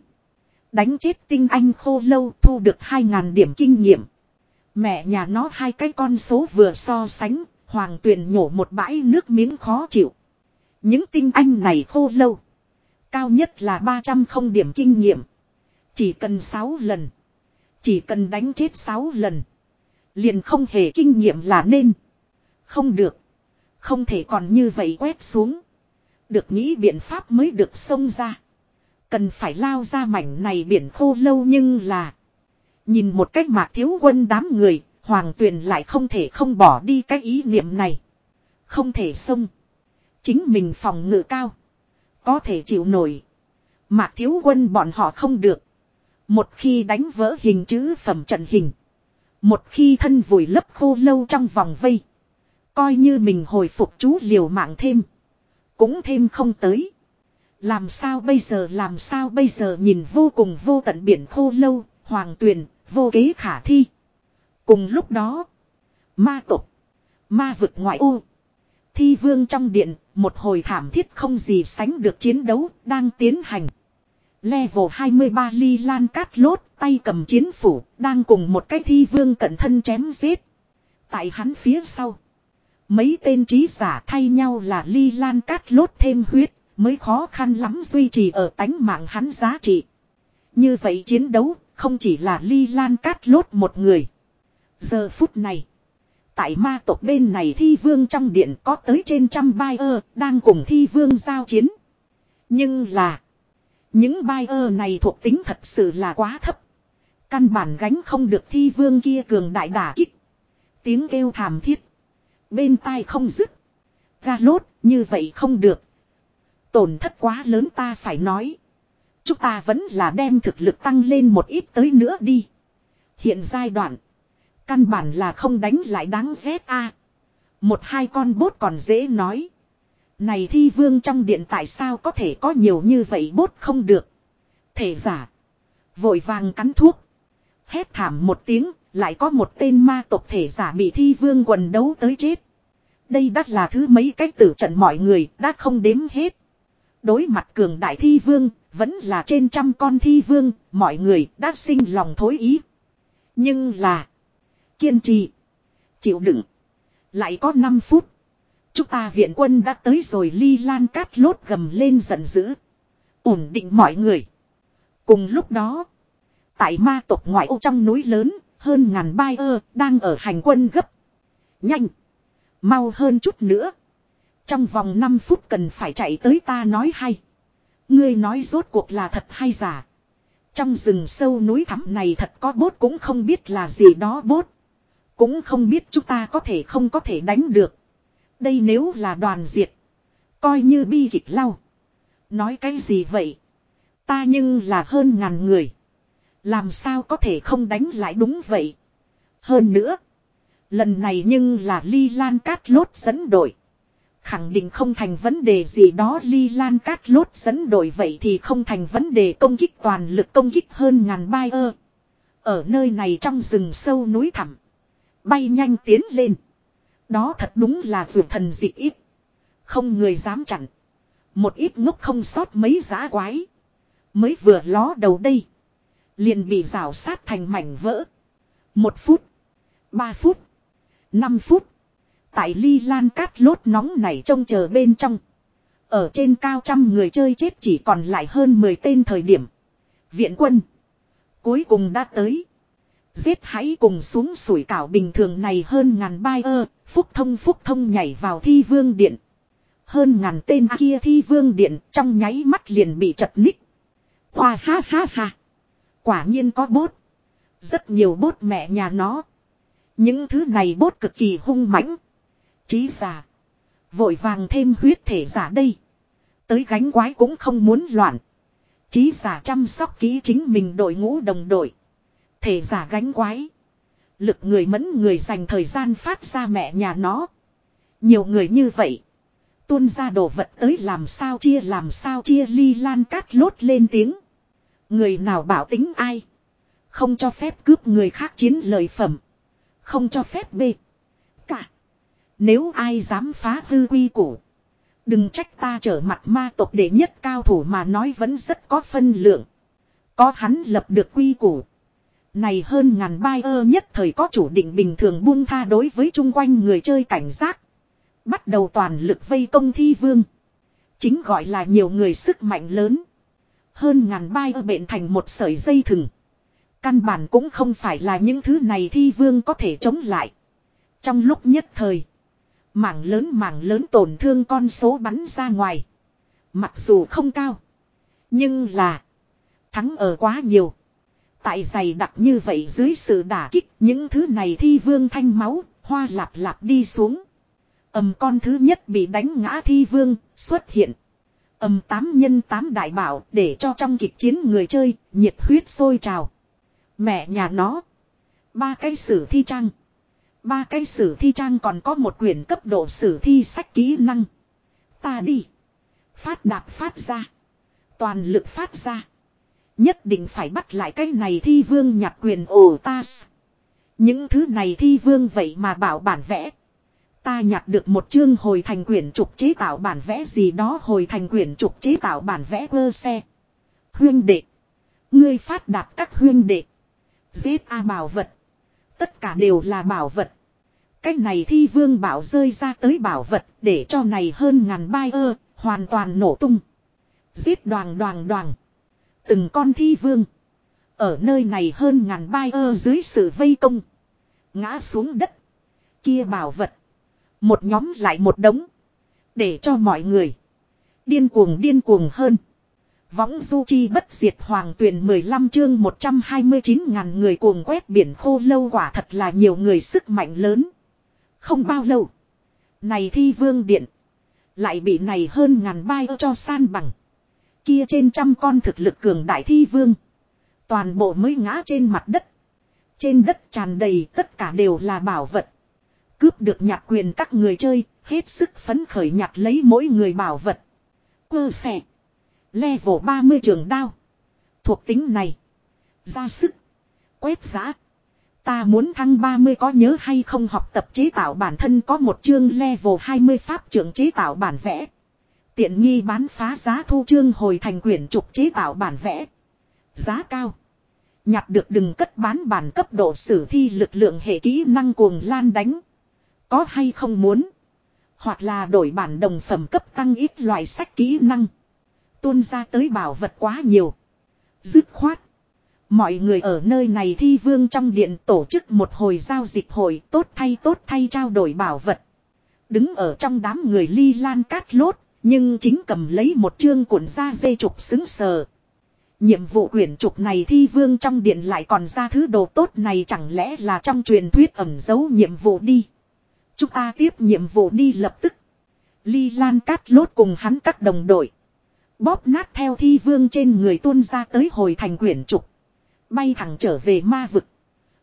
Đánh chết tinh anh khô lâu thu được 2.000 điểm kinh nghiệm. Mẹ nhà nó hai cái con số vừa so sánh, hoàng tuyền nhổ một bãi nước miếng khó chịu. Những tinh anh này khô lâu. Cao nhất là 300 không điểm kinh nghiệm. Chỉ cần 6 lần. Chỉ cần đánh chết 6 lần. Liền không hề kinh nghiệm là nên. Không được. Không thể còn như vậy quét xuống. Được nghĩ biện pháp mới được xông ra. Cần phải lao ra mảnh này biển khô lâu nhưng là. Nhìn một cách mạc thiếu quân đám người, hoàng tuyền lại không thể không bỏ đi cái ý niệm này. Không thể xông. Chính mình phòng ngự cao. Có thể chịu nổi. Mạc thiếu quân bọn họ không được. Một khi đánh vỡ hình chữ phẩm trận hình. Một khi thân vùi lấp khô lâu trong vòng vây. Coi như mình hồi phục chú liều mạng thêm. Cũng thêm không tới. Làm sao bây giờ làm sao bây giờ nhìn vô cùng vô tận biển khô lâu, hoàng tuyền, vô kế khả thi. Cùng lúc đó, ma tục, ma vực ngoại ô. Thi vương trong điện, một hồi thảm thiết không gì sánh được chiến đấu, đang tiến hành. Level 23 ly lan cát lốt, tay cầm chiến phủ, đang cùng một cái thi vương cận thân chém giết. Tại hắn phía sau. Mấy tên trí giả thay nhau là ly lan cát lốt thêm huyết, mới khó khăn lắm duy trì ở tánh mạng hắn giá trị. Như vậy chiến đấu, không chỉ là ly lan cát lốt một người. Giờ phút này. Tại ma tộc bên này thi vương trong điện có tới trên trăm bai ơ, đang cùng thi vương giao chiến. Nhưng là. Những bai ơ này thuộc tính thật sự là quá thấp. Căn bản gánh không được thi vương kia cường đại đả kích. Tiếng kêu thảm thiết. Bên tai không dứt. Ga lốt, như vậy không được. Tổn thất quá lớn ta phải nói. Chúng ta vẫn là đem thực lực tăng lên một ít tới nữa đi. Hiện giai đoạn. Căn bản là không đánh lại đáng ghét a. Một hai con bốt còn dễ nói. Này thi vương trong điện tại sao có thể có nhiều như vậy bốt không được. Thể giả. Vội vàng cắn thuốc. Hét thảm một tiếng, lại có một tên ma tộc thể giả bị thi vương quần đấu tới chết. Đây đắt là thứ mấy cách tử trận mọi người đã không đếm hết. Đối mặt cường đại thi vương, vẫn là trên trăm con thi vương, mọi người đã sinh lòng thối ý. Nhưng là kiên trì, chịu đựng. Lại có 5 phút. Chúng ta viện quân đã tới rồi ly lan cát lốt gầm lên giận dữ. Ổn định mọi người. Cùng lúc đó, tại ma tộc ngoại ô trong núi lớn, hơn ngàn bai ơ, đang ở hành quân gấp. Nhanh! Mau hơn chút nữa. Trong vòng 5 phút cần phải chạy tới ta nói hay. Ngươi nói rốt cuộc là thật hay giả. Trong rừng sâu núi thẳm này thật có bốt cũng không biết là gì đó bốt. Cũng không biết chúng ta có thể không có thể đánh được. Đây nếu là đoàn diệt. Coi như bi kịch lau. Nói cái gì vậy? Ta nhưng là hơn ngàn người. Làm sao có thể không đánh lại đúng vậy? Hơn nữa. Lần này nhưng là ly lan cát lốt dẫn đội. Khẳng định không thành vấn đề gì đó ly lan cát lốt dẫn đội vậy thì không thành vấn đề công kích toàn lực, công kích hơn ngàn bai ơ. Ở nơi này trong rừng sâu núi thẳm. Bay nhanh tiến lên. Đó thật đúng là vượt thần dị ít. Không người dám chặn. Một ít ngốc không sót mấy giá quái. Mới vừa ló đầu đây. Liền bị rào sát thành mảnh vỡ. Một phút. Ba phút. Năm phút. Tại ly lan cát lốt nóng này trông chờ bên trong. Ở trên cao trăm người chơi chết chỉ còn lại hơn 10 tên thời điểm. Viện quân. Cuối cùng đã tới. Giết hãy cùng xuống sủi cảo bình thường này hơn ngàn bai ơ. Phúc thông phúc thông nhảy vào thi vương điện. Hơn ngàn tên kia thi vương điện trong nháy mắt liền bị chật ních. Khoa ha ha ha. Quả nhiên có bốt. Rất nhiều bốt mẹ nhà nó. Những thứ này bốt cực kỳ hung mãnh. Trí giả. Vội vàng thêm huyết thể giả đây. Tới gánh quái cũng không muốn loạn. Trí giả chăm sóc kỹ chính mình đội ngũ đồng đội. Thể giả gánh quái. Lực người mẫn người dành thời gian phát ra mẹ nhà nó. Nhiều người như vậy. Tuôn ra đồ vật tới làm sao chia làm sao chia ly lan cát lốt lên tiếng. Người nào bảo tính ai. Không cho phép cướp người khác chiến lợi phẩm. Không cho phép bê. Nếu ai dám phá hư quy củ. Đừng trách ta trở mặt ma tộc đệ nhất cao thủ mà nói vẫn rất có phân lượng. Có hắn lập được quy củ. Này hơn ngàn bai ơ nhất thời có chủ định bình thường buông tha đối với chung quanh người chơi cảnh giác. Bắt đầu toàn lực vây công thi vương. Chính gọi là nhiều người sức mạnh lớn. Hơn ngàn bai ơ bệnh thành một sợi dây thừng. Căn bản cũng không phải là những thứ này thi vương có thể chống lại. Trong lúc nhất thời. Mảng lớn mảng lớn tổn thương con số bắn ra ngoài. Mặc dù không cao. Nhưng là. Thắng ở quá nhiều. Tại giày đặc như vậy dưới sự đả kích, những thứ này thi vương thanh máu. Hoa lạp lạp đi xuống. ầm con thứ nhất bị đánh ngã thi vương, xuất hiện. ầm tám nhân tám đại bảo để cho trong kịch chiến người chơi, nhiệt huyết sôi trào. Mẹ nhà nó. Ba cái sử thi trăng Ba cái sử thi trang còn có một quyển cấp độ sử thi sách kỹ năng. Ta đi. Phát đạp phát ra. Toàn lực phát ra. Nhất định phải bắt lại cái này thi vương nhặt quyền ổ ta. Những thứ này thi vương vậy mà bảo bản vẽ. Ta nhặt được một chương hồi thành quyển trục chế tạo bản vẽ gì đó hồi thành quyển trục chế tạo bản vẽ cơ xe. Huyên đệ. Ngươi phát đạp các huyên đệ. Giết A bảo vật. Tất cả đều là bảo vật. Cái này thi vương bảo rơi ra tới bảo vật để cho này hơn ngàn bai ơ, hoàn toàn nổ tung. Giết đoàn đoàn đoàn. Từng con thi vương. Ở nơi này hơn ngàn bai ơ dưới sự vây công. Ngã xuống đất. Kia bảo vật. Một nhóm lại một đống. Để cho mọi người. Điên cuồng điên cuồng hơn. Võng du chi bất diệt hoàng tuyển 15 chương 129 ngàn người cuồng quét biển khô lâu quả thật là nhiều người sức mạnh lớn. Không bao lâu. Này thi vương điện. Lại bị này hơn ngàn bai cho san bằng. Kia trên trăm con thực lực cường đại thi vương. Toàn bộ mới ngã trên mặt đất. Trên đất tràn đầy tất cả đều là bảo vật. Cướp được nhặt quyền các người chơi, hết sức phấn khởi nhặt lấy mỗi người bảo vật. Cơ sẻ. Level 30 trường đao. Thuộc tính này. Ra sức. Quét giá Ta muốn thăng 30 có nhớ hay không học tập chế tạo bản thân có một chương level 20 pháp trưởng chế tạo bản vẽ. Tiện nghi bán phá giá thu chương hồi thành quyển trục chế tạo bản vẽ. Giá cao. Nhặt được đừng cất bán bản cấp độ sử thi lực lượng hệ kỹ năng cuồng lan đánh. Có hay không muốn. Hoặc là đổi bản đồng phẩm cấp tăng ít loại sách kỹ năng. Tuôn ra tới bảo vật quá nhiều. Dứt khoát. Mọi người ở nơi này thi vương trong điện tổ chức một hồi giao dịch hội tốt thay tốt thay trao đổi bảo vật. Đứng ở trong đám người ly lan cát lốt, nhưng chính cầm lấy một chương cuộn da dây trục xứng sờ. Nhiệm vụ quyển trục này thi vương trong điện lại còn ra thứ đồ tốt này chẳng lẽ là trong truyền thuyết ẩn giấu nhiệm vụ đi. Chúng ta tiếp nhiệm vụ đi lập tức. Ly Lan cát lốt cùng hắn các đồng đội. Bóp nát theo thi vương trên người tuôn ra tới hồi thành quyển trục. Bay thẳng trở về ma vực.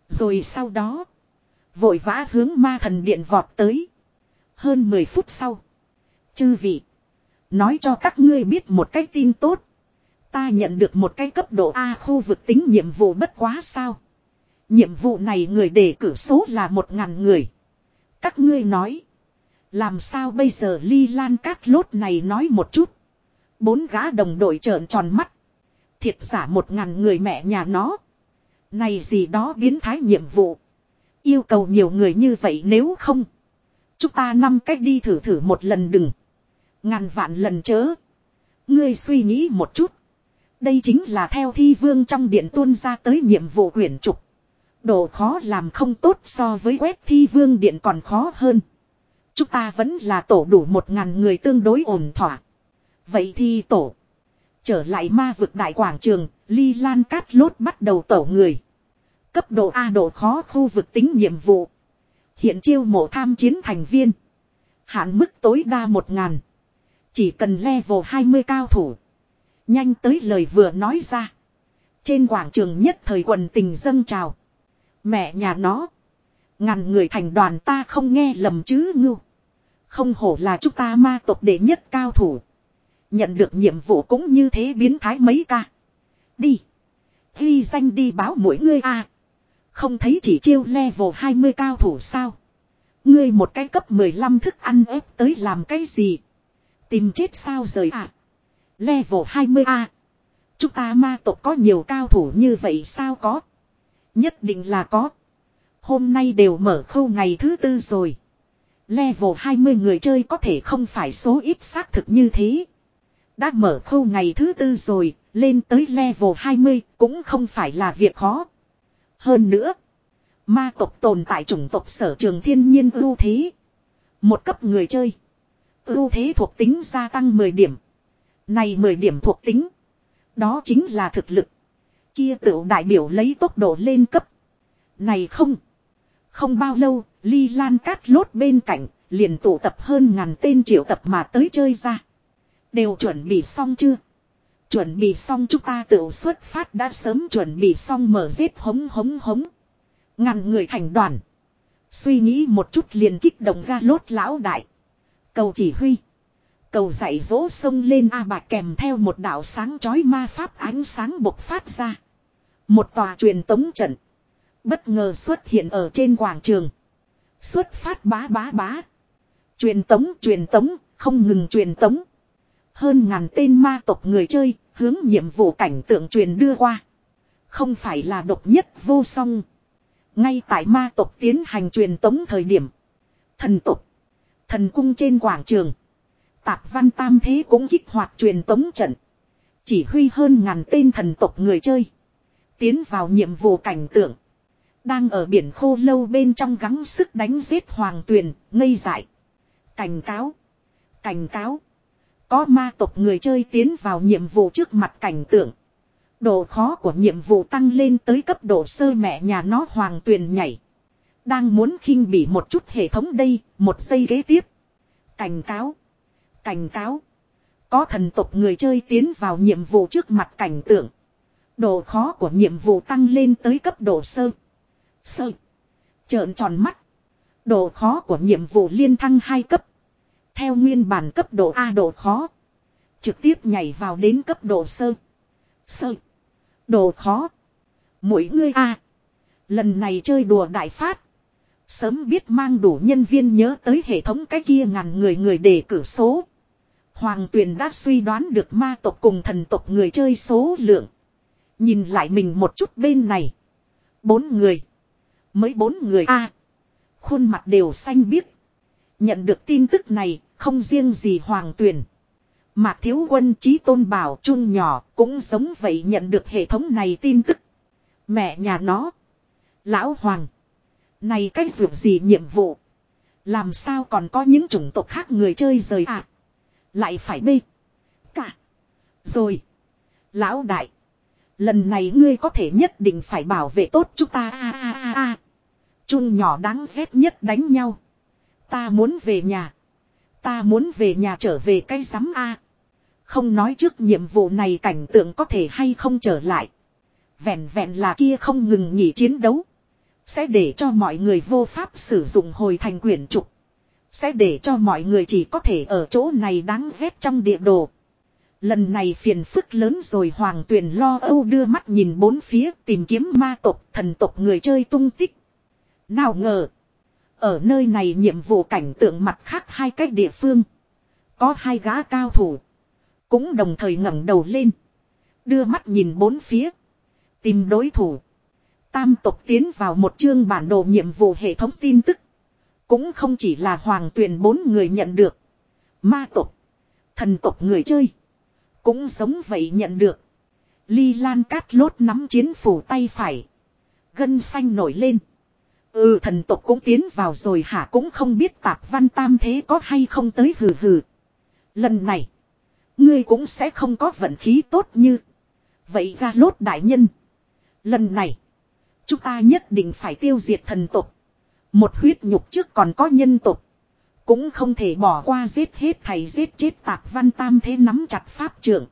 Rồi sau đó. Vội vã hướng ma thần điện vọt tới. Hơn 10 phút sau. Chư vị. Nói cho các ngươi biết một cái tin tốt. Ta nhận được một cái cấp độ A khu vực tính nhiệm vụ bất quá sao. Nhiệm vụ này người đề cử số là một ngàn người. Các ngươi nói. Làm sao bây giờ ly lan cát lốt này nói một chút. Bốn gã đồng đội trợn tròn mắt. Thiệt giả một ngàn người mẹ nhà nó. Này gì đó biến thái nhiệm vụ. Yêu cầu nhiều người như vậy nếu không. Chúng ta năm cách đi thử thử một lần đừng. Ngàn vạn lần chớ. Ngươi suy nghĩ một chút. Đây chính là theo thi vương trong điện tuôn ra tới nhiệm vụ quyển trục. Độ khó làm không tốt so với quét thi vương điện còn khó hơn. Chúng ta vẫn là tổ đủ một ngàn người tương đối ổn thỏa. Vậy thì tổ. Trở lại ma vực đại quảng trường, ly lan cát lốt bắt đầu tổ người. Cấp độ A độ khó khu vực tính nhiệm vụ. Hiện chiêu mộ tham chiến thành viên. Hạn mức tối đa một ngàn. Chỉ cần level 20 cao thủ. Nhanh tới lời vừa nói ra. Trên quảng trường nhất thời quần tình dâng trào. Mẹ nhà nó. Ngàn người thành đoàn ta không nghe lầm chứ ngưu. Không hổ là chúng ta ma tộc đệ nhất cao thủ. Nhận được nhiệm vụ cũng như thế biến thái mấy ca. Đi. Ghi danh đi báo mỗi ngươi a Không thấy chỉ chiêu level 20 cao thủ sao. Ngươi một cái cấp 15 thức ăn ép tới làm cái gì. Tìm chết sao rời à. Level 20A. Chúng ta ma tộc có nhiều cao thủ như vậy sao có. Nhất định là có. Hôm nay đều mở khâu ngày thứ tư rồi. Level 20 người chơi có thể không phải số ít xác thực như thế. Đã mở khâu ngày thứ tư rồi, lên tới level 20 cũng không phải là việc khó. Hơn nữa, ma tộc tồn tại chủng tộc sở trường thiên nhiên ưu thế. Một cấp người chơi. Ưu thế thuộc tính gia tăng 10 điểm. Này 10 điểm thuộc tính. Đó chính là thực lực. Kia tựu đại biểu lấy tốc độ lên cấp. Này không. Không bao lâu, ly lan cát lốt bên cạnh, liền tụ tập hơn ngàn tên triệu tập mà tới chơi ra. Đều chuẩn bị xong chưa? Chuẩn bị xong chúng ta tự xuất phát đã sớm chuẩn bị xong mở giết hống hống hống. Ngàn người thành đoàn. Suy nghĩ một chút liền kích động ra lốt lão đại. Cầu chỉ huy. Cầu dạy dỗ sông lên A bạc kèm theo một đạo sáng chói ma pháp ánh sáng bộc phát ra. Một tòa truyền tống trận. Bất ngờ xuất hiện ở trên quảng trường. Xuất phát bá bá bá. Truyền tống truyền tống, không ngừng truyền tống. Hơn ngàn tên ma tộc người chơi, hướng nhiệm vụ cảnh tượng truyền đưa qua. Không phải là độc nhất vô song. Ngay tại ma tộc tiến hành truyền tống thời điểm. Thần tộc. Thần cung trên quảng trường. Tạp văn tam thế cũng kích hoạt truyền tống trận. Chỉ huy hơn ngàn tên thần tộc người chơi. Tiến vào nhiệm vụ cảnh tượng. Đang ở biển khô lâu bên trong gắng sức đánh giết hoàng tuyền, ngây dại. Cảnh cáo. Cảnh cáo. Có ma tộc người chơi tiến vào nhiệm vụ trước mặt cảnh tượng. Độ khó của nhiệm vụ tăng lên tới cấp độ sơ mẹ nhà nó hoàng tuyền nhảy. Đang muốn khinh bỉ một chút hệ thống đây, một giây ghế tiếp. Cảnh cáo. Cảnh cáo. Có thần tộc người chơi tiến vào nhiệm vụ trước mặt cảnh tượng. Độ khó của nhiệm vụ tăng lên tới cấp độ sơ. Sơ. Trợn tròn mắt. Độ khó của nhiệm vụ liên thăng hai cấp. Theo nguyên bản cấp độ A độ khó. Trực tiếp nhảy vào đến cấp độ sơ. Sơ. Độ khó. Mỗi người A. Lần này chơi đùa đại phát. Sớm biết mang đủ nhân viên nhớ tới hệ thống cái kia ngàn người người để cử số. Hoàng tuyền đã suy đoán được ma tộc cùng thần tộc người chơi số lượng. Nhìn lại mình một chút bên này. Bốn người. Mới bốn người a Khuôn mặt đều xanh biếc. Nhận được tin tức này, không riêng gì hoàng tuyền. Mạc thiếu quân trí tôn bảo trung nhỏ cũng giống vậy nhận được hệ thống này tin tức. Mẹ nhà nó. Lão hoàng. Này cách dù gì nhiệm vụ. Làm sao còn có những chủng tộc khác người chơi rời ạ. À? Lại phải bê. Cả. Rồi. Lão đại. Lần này ngươi có thể nhất định phải bảo vệ tốt chúng ta a a a a. Chun nhỏ đáng ghét nhất đánh nhau. Ta muốn về nhà. Ta muốn về nhà trở về cái giám a. Không nói trước nhiệm vụ này cảnh tượng có thể hay không trở lại. Vẹn vẹn là kia không ngừng nghỉ chiến đấu. Sẽ để cho mọi người vô pháp sử dụng hồi thành quyển trục. Sẽ để cho mọi người chỉ có thể ở chỗ này đáng ghét trong địa đồ. Lần này phiền phức lớn rồi hoàng tuyền lo âu đưa mắt nhìn bốn phía tìm kiếm ma tộc, thần tộc người chơi tung tích. Nào ngờ. Ở nơi này nhiệm vụ cảnh tượng mặt khác hai cách địa phương. Có hai gã cao thủ. Cũng đồng thời ngẩng đầu lên. Đưa mắt nhìn bốn phía. Tìm đối thủ. Tam tộc tiến vào một chương bản đồ nhiệm vụ hệ thống tin tức. Cũng không chỉ là hoàng tuyền bốn người nhận được. Ma tộc. Thần tộc người chơi. Cũng giống vậy nhận được. Ly Lan cát lốt nắm chiến phủ tay phải. Gân xanh nổi lên. Ừ thần tộc cũng tiến vào rồi hả cũng không biết tạp văn tam thế có hay không tới hừ hừ. Lần này. Ngươi cũng sẽ không có vận khí tốt như. Vậy ra lốt đại nhân. Lần này. Chúng ta nhất định phải tiêu diệt thần tộc. Một huyết nhục trước còn có nhân tộc. Cũng không thể bỏ qua giết hết thầy, giết chết tạp văn tam thế nắm chặt pháp trưởng.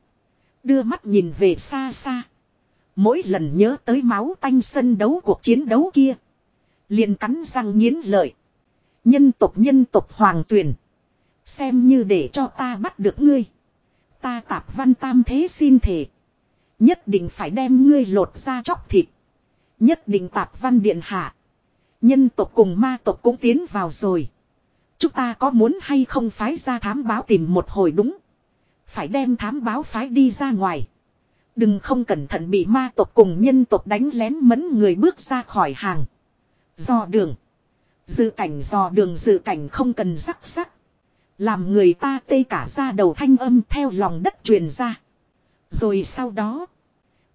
Đưa mắt nhìn về xa xa. Mỗi lần nhớ tới máu tanh sân đấu cuộc chiến đấu kia liền cắn răng nghiến lợi. Nhân tộc nhân tộc hoàng tuyển. Xem như để cho ta bắt được ngươi. Ta tạp văn tam thế xin thể. Nhất định phải đem ngươi lột ra chóc thịt. Nhất định tạp văn điện hạ. Nhân tộc cùng ma tộc cũng tiến vào rồi. Chúng ta có muốn hay không phái ra thám báo tìm một hồi đúng. Phải đem thám báo phái đi ra ngoài. Đừng không cẩn thận bị ma tộc cùng nhân tộc đánh lén mẫn người bước ra khỏi hàng dò đường. Dự cảnh dò đường, dự cảnh không cần rắc rắc. Làm người ta tê cả ra đầu thanh âm theo lòng đất truyền ra. Rồi sau đó.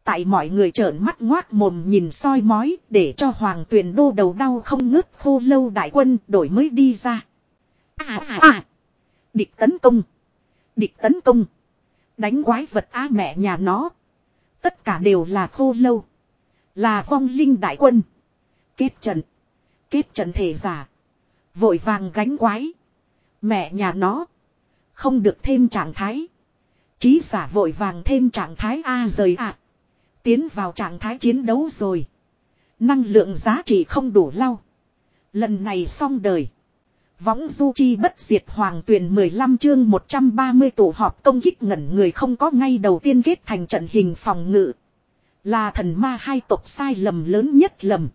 Tại mọi người trợn mắt ngoác mồm nhìn soi mói để cho hoàng tuyền đô đầu đau không ngớt khô lâu đại quân đổi mới đi ra. À à à. Địch tấn công. Địch tấn công. Đánh quái vật á mẹ nhà nó. Tất cả đều là khô lâu. Là vong linh đại quân. Kết trận. Kết trận thể giả. Vội vàng gánh quái. Mẹ nhà nó. Không được thêm trạng thái. Chí giả vội vàng thêm trạng thái A rời ạ. Tiến vào trạng thái chiến đấu rồi. Năng lượng giá trị không đủ lau. Lần này xong đời. Võng du chi bất diệt hoàng tuyển 15 chương 130 tổ họp công kích ngẩn người không có ngay đầu tiên kết thành trận hình phòng ngự. Là thần ma hai tộc sai lầm lớn nhất lầm.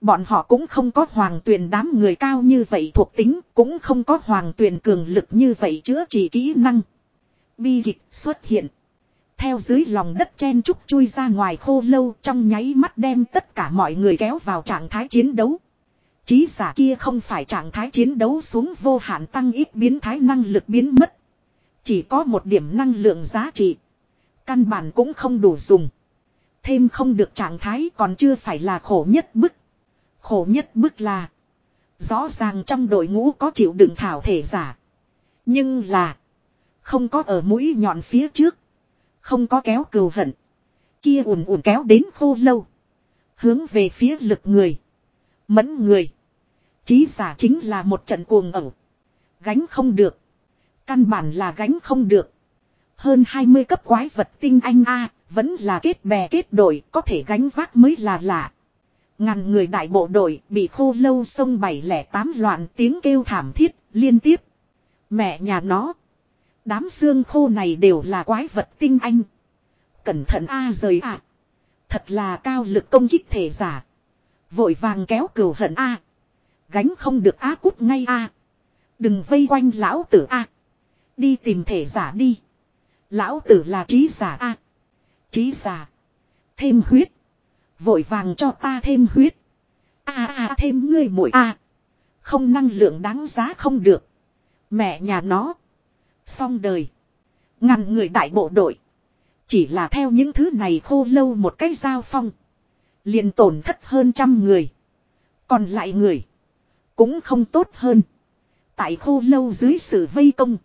Bọn họ cũng không có hoàng tuyền đám người cao như vậy thuộc tính, cũng không có hoàng tuyền cường lực như vậy chữa trị kỹ năng. Bi kịch xuất hiện. Theo dưới lòng đất chen trúc chui ra ngoài khô lâu trong nháy mắt đem tất cả mọi người kéo vào trạng thái chiến đấu. Chí giả kia không phải trạng thái chiến đấu xuống vô hạn tăng ít biến thái năng lực biến mất. Chỉ có một điểm năng lượng giá trị. Căn bản cũng không đủ dùng. Thêm không được trạng thái còn chưa phải là khổ nhất bức. Khổ nhất bức là. Rõ ràng trong đội ngũ có chịu đựng thảo thể giả. Nhưng là. Không có ở mũi nhọn phía trước. Không có kéo cừu hận. Kia ùn ùn kéo đến khô lâu. Hướng về phía lực người. Mẫn người. Chí giả chính là một trận cuồng ẩu. Gánh không được. Căn bản là gánh không được. Hơn 20 cấp quái vật tinh anh A, vẫn là kết bè kết đội, có thể gánh vác mới là lạ. Ngàn người đại bộ đội bị khô lâu sông bảy lẻ tám loạn tiếng kêu thảm thiết liên tiếp. Mẹ nhà nó. Đám xương khô này đều là quái vật tinh anh. Cẩn thận a rời a Thật là cao lực công kích thể giả. Vội vàng kéo cửu hận a Gánh không được a cút ngay a Đừng vây quanh lão tử a Đi tìm thể giả đi. Lão tử là trí giả a Trí giả. Thêm huyết. Vội vàng cho ta thêm huyết. À à thêm ngươi mũi à. Không năng lượng đáng giá không được. Mẹ nhà nó. Xong đời. Ngàn người đại bộ đội. Chỉ là theo những thứ này khô lâu một cái giao phong. liền tổn thất hơn trăm người. Còn lại người. Cũng không tốt hơn. Tại khô lâu dưới sự vây công.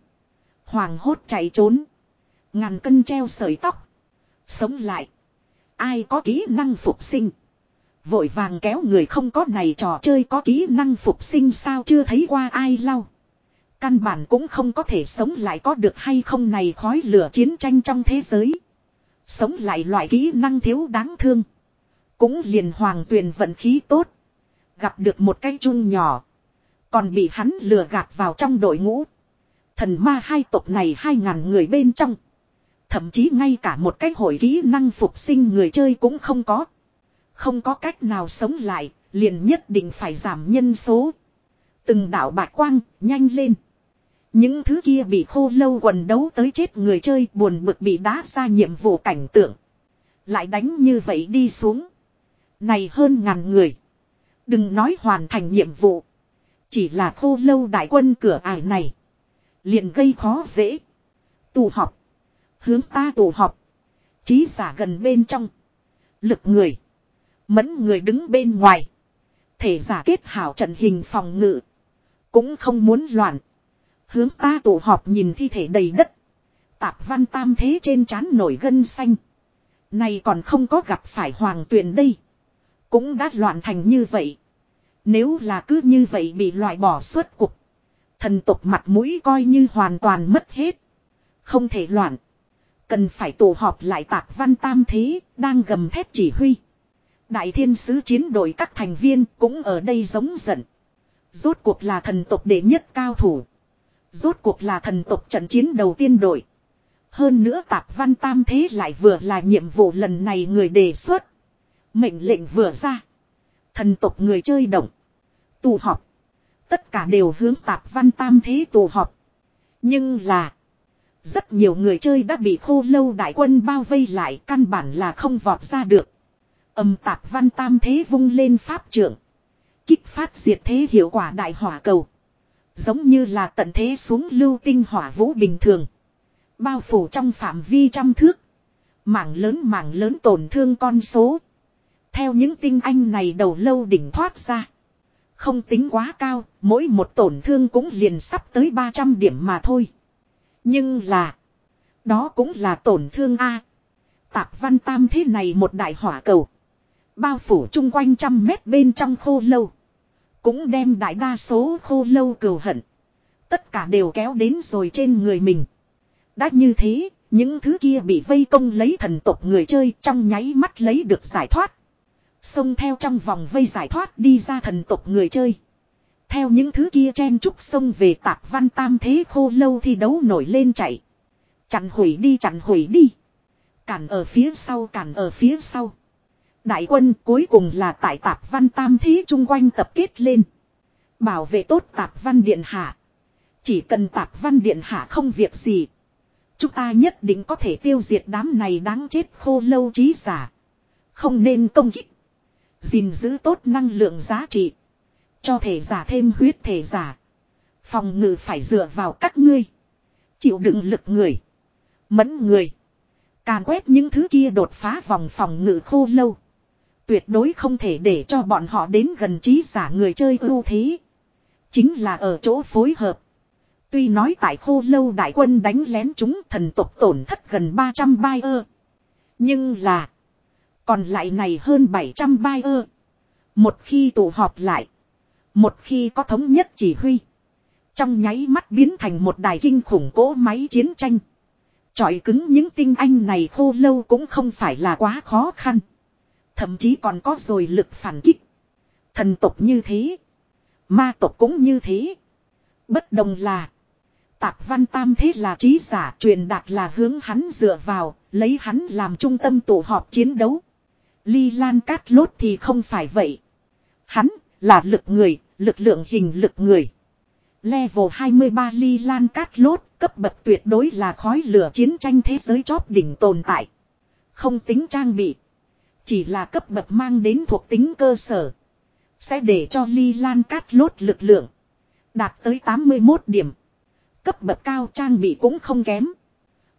Hoàng hốt chạy trốn. Ngàn cân treo sợi tóc. Sống lại. Ai có kỹ năng phục sinh. Vội vàng kéo người không có này trò chơi có kỹ năng phục sinh sao chưa thấy qua ai lau. Căn bản cũng không có thể sống lại có được hay không này khói lửa chiến tranh trong thế giới. Sống lại loại kỹ năng thiếu đáng thương. Cũng liền hoàng tuyền vận khí tốt. Gặp được một cái chung nhỏ. Còn bị hắn lừa gạt vào trong đội ngũ. Thần ma hai tộc này hai ngàn người bên trong. Thậm chí ngay cả một cái hội kỹ năng phục sinh người chơi cũng không có. Không có cách nào sống lại, liền nhất định phải giảm nhân số. Từng đạo bạc quang, nhanh lên. Những thứ kia bị khô lâu quần đấu tới chết người chơi buồn bực bị đá ra nhiệm vụ cảnh tượng. Lại đánh như vậy đi xuống. Này hơn ngàn người. Đừng nói hoàn thành nhiệm vụ. Chỉ là khô lâu đại quân cửa ải này. Liền gây khó dễ. Tù họp. Hướng ta tụ họp. Chí giả gần bên trong. Lực người. Mẫn người đứng bên ngoài. Thể giả kết hảo trận hình phòng ngự. Cũng không muốn loạn. Hướng ta tụ họp nhìn thi thể đầy đất. Tạp văn tam thế trên trán nổi gân xanh. Này còn không có gặp phải hoàng tuyền đây. Cũng đã loạn thành như vậy. Nếu là cứ như vậy bị loại bỏ suốt cục. Thần tục mặt mũi coi như hoàn toàn mất hết. Không thể loạn. Cần phải tụ họp lại tạp văn tam thế, đang gầm thép chỉ huy. Đại thiên sứ chiến đội các thành viên cũng ở đây giống giận. Rốt cuộc là thần tộc đệ nhất cao thủ. Rốt cuộc là thần tộc trận chiến đầu tiên đội. Hơn nữa tạp văn tam thế lại vừa là nhiệm vụ lần này người đề xuất. Mệnh lệnh vừa ra. Thần tộc người chơi động. Tù họp. Tất cả đều hướng tạp văn tam thế tù họp. Nhưng là. Rất nhiều người chơi đã bị khô lâu đại quân bao vây lại căn bản là không vọt ra được. Âm tạp văn tam thế vung lên pháp trưởng. Kích phát diệt thế hiệu quả đại hỏa cầu. Giống như là tận thế xuống lưu tinh hỏa vũ bình thường. Bao phủ trong phạm vi trăm thước. Mảng lớn mảng lớn tổn thương con số. Theo những tinh anh này đầu lâu đỉnh thoát ra. Không tính quá cao, mỗi một tổn thương cũng liền sắp tới 300 điểm mà thôi. Nhưng là. Đó cũng là tổn thương A. Tạp văn tam thế này một đại hỏa cầu. Bao phủ chung quanh trăm mét bên trong khô lâu. Cũng đem đại đa số khô lâu cừu hận. Tất cả đều kéo đến rồi trên người mình. Đã như thế, những thứ kia bị vây công lấy thần tộc người chơi trong nháy mắt lấy được giải thoát. Xông theo trong vòng vây giải thoát đi ra thần tộc người chơi. Theo những thứ kia chen trúc sông về tạc văn tam thế khô lâu thi đấu nổi lên chạy. Chặn hủy đi, chặn hủy đi. Cản ở phía sau, cản ở phía sau. Đại quân cuối cùng là tại tạp văn tam thế chung quanh tập kết lên. Bảo vệ tốt tạp văn điện hạ. Chỉ cần tạp văn điện hạ không việc gì. Chúng ta nhất định có thể tiêu diệt đám này đáng chết khô lâu trí giả. Không nên công kích. gìn giữ tốt năng lượng giá trị. Cho thể giả thêm huyết thể giả. Phòng ngự phải dựa vào các ngươi. Chịu đựng lực người. Mẫn người. Càn quét những thứ kia đột phá vòng phòng ngự khô lâu. Tuyệt đối không thể để cho bọn họ đến gần trí giả người chơi ưu thế. Chính là ở chỗ phối hợp. Tuy nói tại khô lâu đại quân đánh lén chúng thần tộc tổn thất gần 300 bai ơ. Nhưng là. Còn lại này hơn 700 bai ơ. Một khi tụ họp lại. Một khi có thống nhất chỉ huy. Trong nháy mắt biến thành một đài kinh khủng cỗ máy chiến tranh. Chọi cứng những tinh anh này khô lâu cũng không phải là quá khó khăn. Thậm chí còn có rồi lực phản kích. Thần tộc như thế. Ma tộc cũng như thế. Bất đồng là. Tạp văn tam thế là trí giả truyền đạt là hướng hắn dựa vào, lấy hắn làm trung tâm tụ họp chiến đấu. Ly Lan Cát Lốt thì không phải vậy. Hắn là lực người, lực lượng hình lực người. Level 23 Ly Lan Cát Lốt cấp bậc tuyệt đối là khói lửa chiến tranh thế giới chóp đỉnh tồn tại. Không tính trang bị. Chỉ là cấp bậc mang đến thuộc tính cơ sở. Sẽ để cho ly lan cát lốt lực lượng. Đạt tới 81 điểm. Cấp bậc cao trang bị cũng không kém.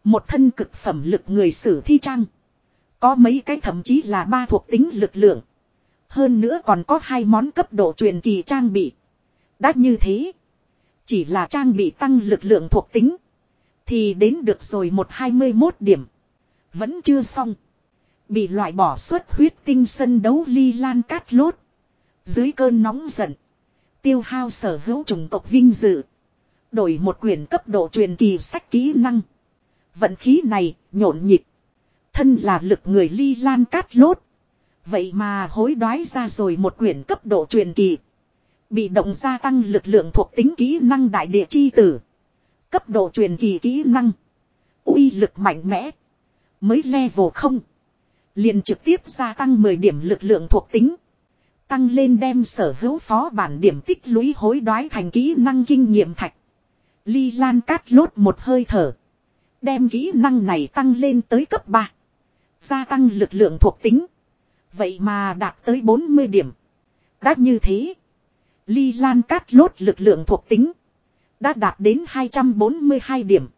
Một thân cực phẩm lực người sử thi trang. Có mấy cái thậm chí là ba thuộc tính lực lượng. Hơn nữa còn có hai món cấp độ truyền kỳ trang bị. Đã như thế. Chỉ là trang bị tăng lực lượng thuộc tính. Thì đến được rồi một hai mươi 121 điểm. Vẫn chưa xong. Bị loại bỏ suất huyết tinh sân đấu ly lan cát lốt. Dưới cơn nóng giận. Tiêu hao sở hữu chủng tộc vinh dự. Đổi một quyển cấp độ truyền kỳ sách kỹ năng. Vận khí này nhộn nhịp. Thân là lực người ly lan cát lốt. Vậy mà hối đoái ra rồi một quyển cấp độ truyền kỳ. Bị động gia tăng lực lượng thuộc tính kỹ năng đại địa chi tử. Cấp độ truyền kỳ kỹ năng. uy lực mạnh mẽ. Mới level không. Liền trực tiếp gia tăng 10 điểm lực lượng thuộc tính. Tăng lên đem sở hữu phó bản điểm tích lũy hối đoái thành kỹ năng kinh nghiệm thạch. Ly Lan cát lốt một hơi thở. Đem kỹ năng này tăng lên tới cấp 3. Gia tăng lực lượng thuộc tính. Vậy mà đạt tới 40 điểm. Đã như thế. Ly Lan cát lốt lực lượng thuộc tính. Đã đạt đến 242 điểm.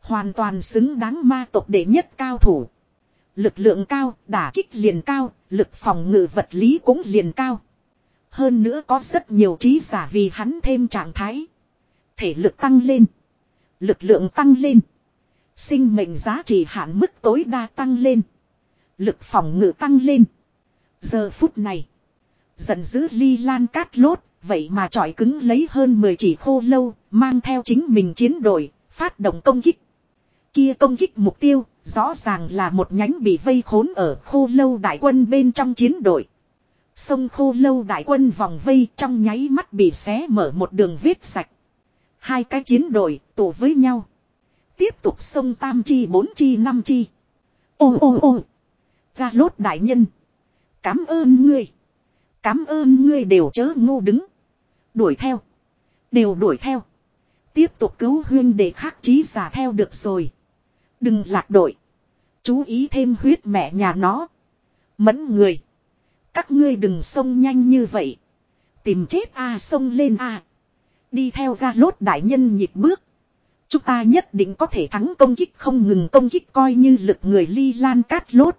Hoàn toàn xứng đáng ma tộc đệ nhất cao thủ. Lực lượng cao, đả kích liền cao, lực phòng ngự vật lý cũng liền cao. Hơn nữa có rất nhiều trí giả vì hắn thêm trạng thái. Thể lực tăng lên. Lực lượng tăng lên. Sinh mệnh giá trị hạn mức tối đa tăng lên. Lực phòng ngự tăng lên. Giờ phút này. Giận dữ ly lan cát lốt. Vậy mà trọi cứng lấy hơn 10 chỉ khô lâu. Mang theo chính mình chiến đội. Phát động công kích. Kia công kích mục tiêu, Rõ ràng là một nhánh bị vây khốn ở khô lâu đại quân bên trong chiến đội. Sông khô lâu đại quân vòng vây trong nháy mắt bị xé mở một đường vết sạch. Hai cái chiến đội tụ với nhau. Tiếp tục sông tam chi, bốn chi, năm chi. Ô ô ô. Ga lốt đại nhân. Cám ơn ngươi. Cám ơn ngươi đều chớ ngu đứng. Đuổi theo. Đều đuổi theo. Tiếp tục cứu huyên để khắc trí giả theo được rồi. Đừng lạc đội. Chú ý thêm huyết mẹ nhà nó. Mẫn người. Các ngươi đừng xông nhanh như vậy. Tìm chết a à, xông lên a à. Đi theo ra lốt đại nhân nhịp bước. Chúng ta nhất định có thể thắng công kích không ngừng công kích coi như lực người ly lan cát lốt.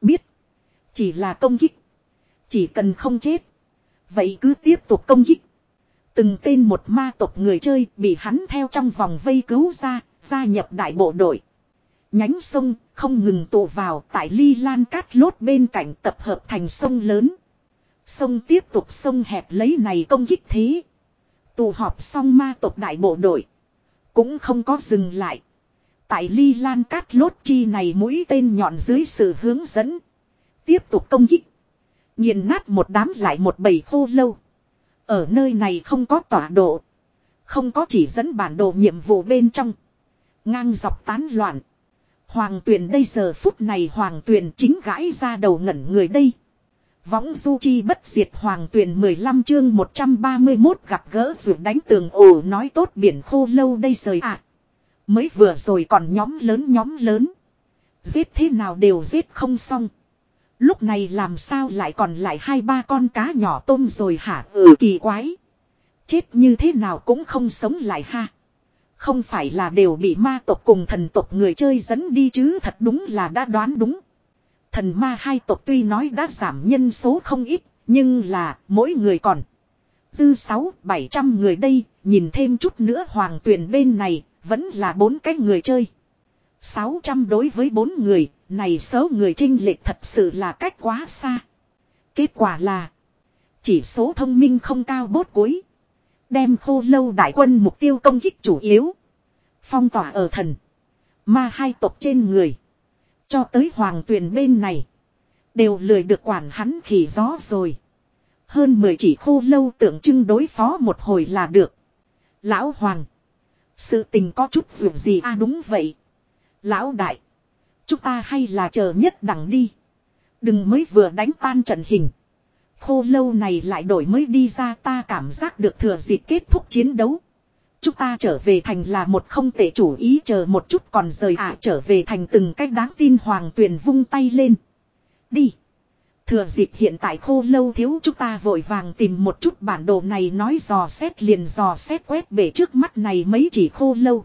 Biết. Chỉ là công kích. Chỉ cần không chết. Vậy cứ tiếp tục công kích. Từng tên một ma tộc người chơi bị hắn theo trong vòng vây cứu ra, gia nhập đại bộ đội. Nhánh sông không ngừng tụ vào tại ly lan cát lốt bên cạnh tập hợp thành sông lớn. Sông tiếp tục sông hẹp lấy này công kích thế. Tụ họp xong ma tộc đại bộ đội. Cũng không có dừng lại. Tại ly lan cát lốt chi này mũi tên nhọn dưới sự hướng dẫn. Tiếp tục công kích. Nhìn nát một đám lại một bầy khô lâu. Ở nơi này không có tọa độ. Không có chỉ dẫn bản đồ nhiệm vụ bên trong. Ngang dọc tán loạn. Hoàng tuyền đây giờ phút này hoàng tuyền chính gãi ra đầu ngẩn người đây. Võng du chi bất diệt hoàng tuyền 15 chương 131 gặp gỡ ruột đánh tường ồ nói tốt biển khô lâu đây rời ạ. À. Mới vừa rồi còn nhóm lớn nhóm lớn. Giết thế nào đều giết không xong. Lúc này làm sao lại còn lại hai ba con cá nhỏ tôm rồi hả ừ kỳ quái. Chết như thế nào cũng không sống lại ha. Không phải là đều bị ma tộc cùng thần tộc người chơi dẫn đi chứ thật đúng là đã đoán đúng. Thần ma hai tộc tuy nói đã giảm nhân số không ít, nhưng là mỗi người còn. Dư sáu bảy trăm người đây, nhìn thêm chút nữa hoàng tuyển bên này, vẫn là bốn cái người chơi sáu trăm đối với bốn người, này số người trinh lệch thật sự là cách quá xa. Kết quả là, chỉ số thông minh không cao bốt cuối. Đem khô lâu đại quân mục tiêu công kích chủ yếu. Phong tỏa ở thần. Ma hai tộc trên người. Cho tới hoàng tuyền bên này. Đều lười được quản hắn khỉ gió rồi. Hơn 10 chỉ khô lâu tượng trưng đối phó một hồi là được. Lão Hoàng. Sự tình có chút dù gì à đúng vậy. Lão Đại. Chúng ta hay là chờ nhất đẳng đi. Đừng mới vừa đánh tan trận hình. Khô lâu này lại đổi mới đi ra ta cảm giác được thừa dịp kết thúc chiến đấu. Chúng ta trở về thành là một không tệ chủ ý chờ một chút còn rời ạ, trở về thành từng cách đáng tin hoàng tuyền vung tay lên. Đi. Thừa dịp hiện tại khô lâu thiếu chúng ta vội vàng tìm một chút bản đồ này nói dò xét liền dò xét quét bể trước mắt này mấy chỉ khô lâu.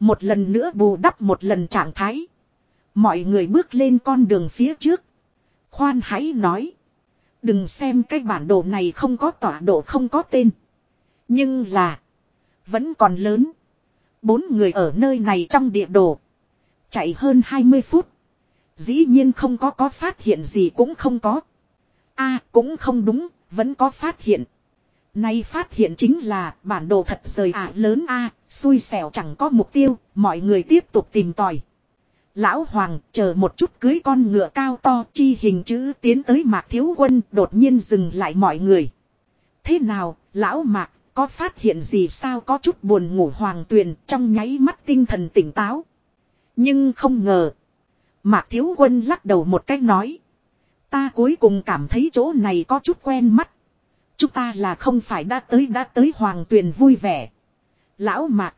Một lần nữa bù đắp một lần trạng thái. Mọi người bước lên con đường phía trước. Khoan hãy nói. Đừng xem cái bản đồ này không có tọa độ không có tên. Nhưng là. Vẫn còn lớn. Bốn người ở nơi này trong địa đồ. Chạy hơn 20 phút. Dĩ nhiên không có có phát hiện gì cũng không có. a cũng không đúng, vẫn có phát hiện. Nay phát hiện chính là bản đồ thật rời ạ lớn a xui xẻo chẳng có mục tiêu, mọi người tiếp tục tìm tòi. Lão Hoàng chờ một chút cưới con ngựa cao to chi hình chữ tiến tới Mạc Thiếu Quân đột nhiên dừng lại mọi người. Thế nào, Lão Mạc, có phát hiện gì sao có chút buồn ngủ Hoàng Tuyền trong nháy mắt tinh thần tỉnh táo. Nhưng không ngờ. Mạc Thiếu Quân lắc đầu một cách nói. Ta cuối cùng cảm thấy chỗ này có chút quen mắt. Chúng ta là không phải đã tới đã tới Hoàng Tuyền vui vẻ. Lão Mạc.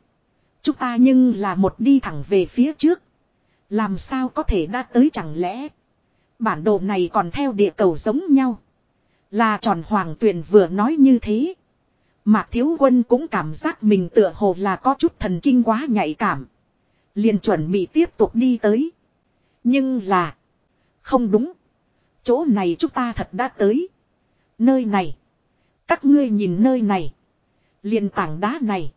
Chúng ta nhưng là một đi thẳng về phía trước. Làm sao có thể đã tới chẳng lẽ. Bản đồ này còn theo địa cầu giống nhau. Là tròn Hoàng Tuyền vừa nói như thế. Mạc Thiếu Quân cũng cảm giác mình tựa hồ là có chút thần kinh quá nhạy cảm. liền chuẩn bị tiếp tục đi tới. Nhưng là. Không đúng. Chỗ này chúng ta thật đã tới. Nơi này. Các ngươi nhìn nơi này. liền tảng đá này.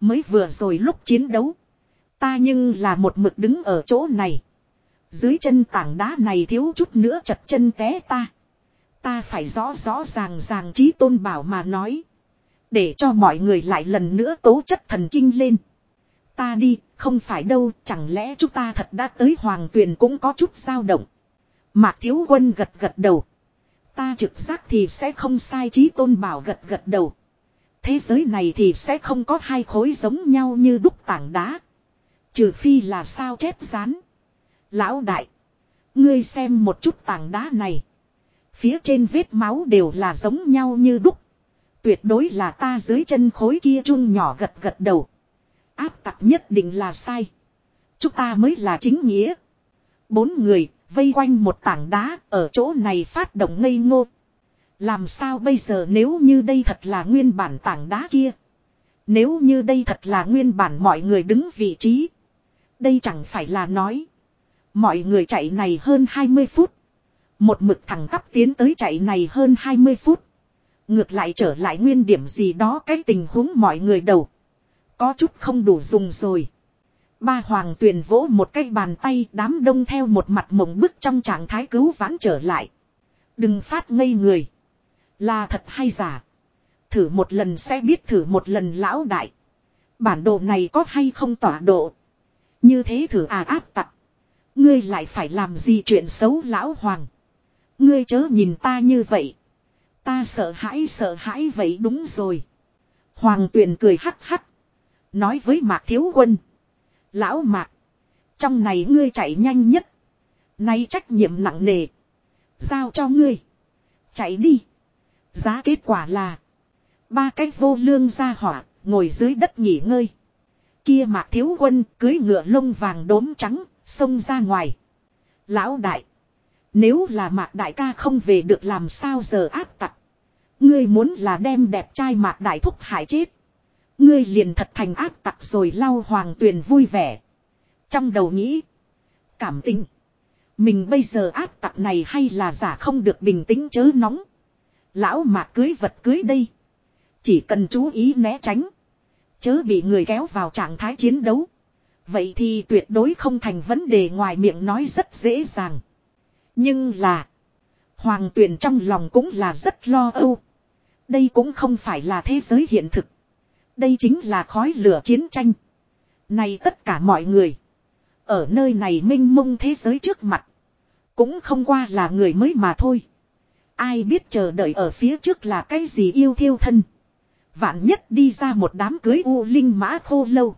Mới vừa rồi lúc chiến đấu. Ta nhưng là một mực đứng ở chỗ này. Dưới chân tảng đá này thiếu chút nữa chật chân té ta. Ta phải rõ rõ ràng ràng trí tôn bảo mà nói. Để cho mọi người lại lần nữa tố chất thần kinh lên. Ta đi, không phải đâu, chẳng lẽ chúng ta thật đã tới hoàng tuyền cũng có chút dao động. Mạc thiếu quân gật gật đầu. Ta trực giác thì sẽ không sai trí tôn bảo gật gật đầu. Thế giới này thì sẽ không có hai khối giống nhau như đúc tảng đá. Trừ phi là sao chép rán. Lão đại. Ngươi xem một chút tảng đá này. Phía trên vết máu đều là giống nhau như đúc. Tuyệt đối là ta dưới chân khối kia chung nhỏ gật gật đầu. Áp tặc nhất định là sai. Chúng ta mới là chính nghĩa. Bốn người vây quanh một tảng đá ở chỗ này phát động ngây ngô. Làm sao bây giờ nếu như đây thật là nguyên bản tảng đá kia. Nếu như đây thật là nguyên bản mọi người đứng vị trí. Đây chẳng phải là nói. Mọi người chạy này hơn 20 phút. Một mực thẳng tắp tiến tới chạy này hơn 20 phút. Ngược lại trở lại nguyên điểm gì đó cái tình huống mọi người đầu. Có chút không đủ dùng rồi. Ba hoàng tuyền vỗ một cái bàn tay, đám đông theo một mặt mộng bức trong trạng thái cứu vãn trở lại. Đừng phát ngây người. Là thật hay giả. Thử một lần sẽ biết thử một lần lão đại. Bản đồ này có hay không tỏa độ. Như thế thử à áp tặc. Ngươi lại phải làm gì chuyện xấu lão hoàng. Ngươi chớ nhìn ta như vậy. Ta sợ hãi sợ hãi vậy đúng rồi. Hoàng tuyền cười hắc hắc. Nói với mạc thiếu quân. Lão mạc. Trong này ngươi chạy nhanh nhất. Nay trách nhiệm nặng nề. Giao cho ngươi. Chạy đi. Giá kết quả là. Ba cái vô lương ra hỏa. Ngồi dưới đất nghỉ ngơi. Kia mạc thiếu quân, cưới ngựa lông vàng đốm trắng. Xông ra ngoài. Lão đại. Nếu là mạc đại ca không về được làm sao giờ áp tặc. Ngươi muốn là đem đẹp trai mạc đại thúc hại chết. Ngươi liền thật thành áp tặc rồi lau hoàng tuyền vui vẻ. Trong đầu nghĩ. Cảm tình. Mình bây giờ áp tặc này hay là giả không được bình tĩnh chớ nóng. Lão mạc cưới vật cưới đây. Chỉ cần chú ý né tránh. Chớ bị người kéo vào trạng thái chiến đấu. Vậy thì tuyệt đối không thành vấn đề ngoài miệng nói rất dễ dàng. Nhưng là. Hoàng tuyển trong lòng cũng là rất lo âu. Đây cũng không phải là thế giới hiện thực. Đây chính là khói lửa chiến tranh. Này tất cả mọi người. Ở nơi này minh mông thế giới trước mặt. Cũng không qua là người mới mà thôi. Ai biết chờ đợi ở phía trước là cái gì yêu thiêu thân. Vạn nhất đi ra một đám cưới u linh mã khô lâu.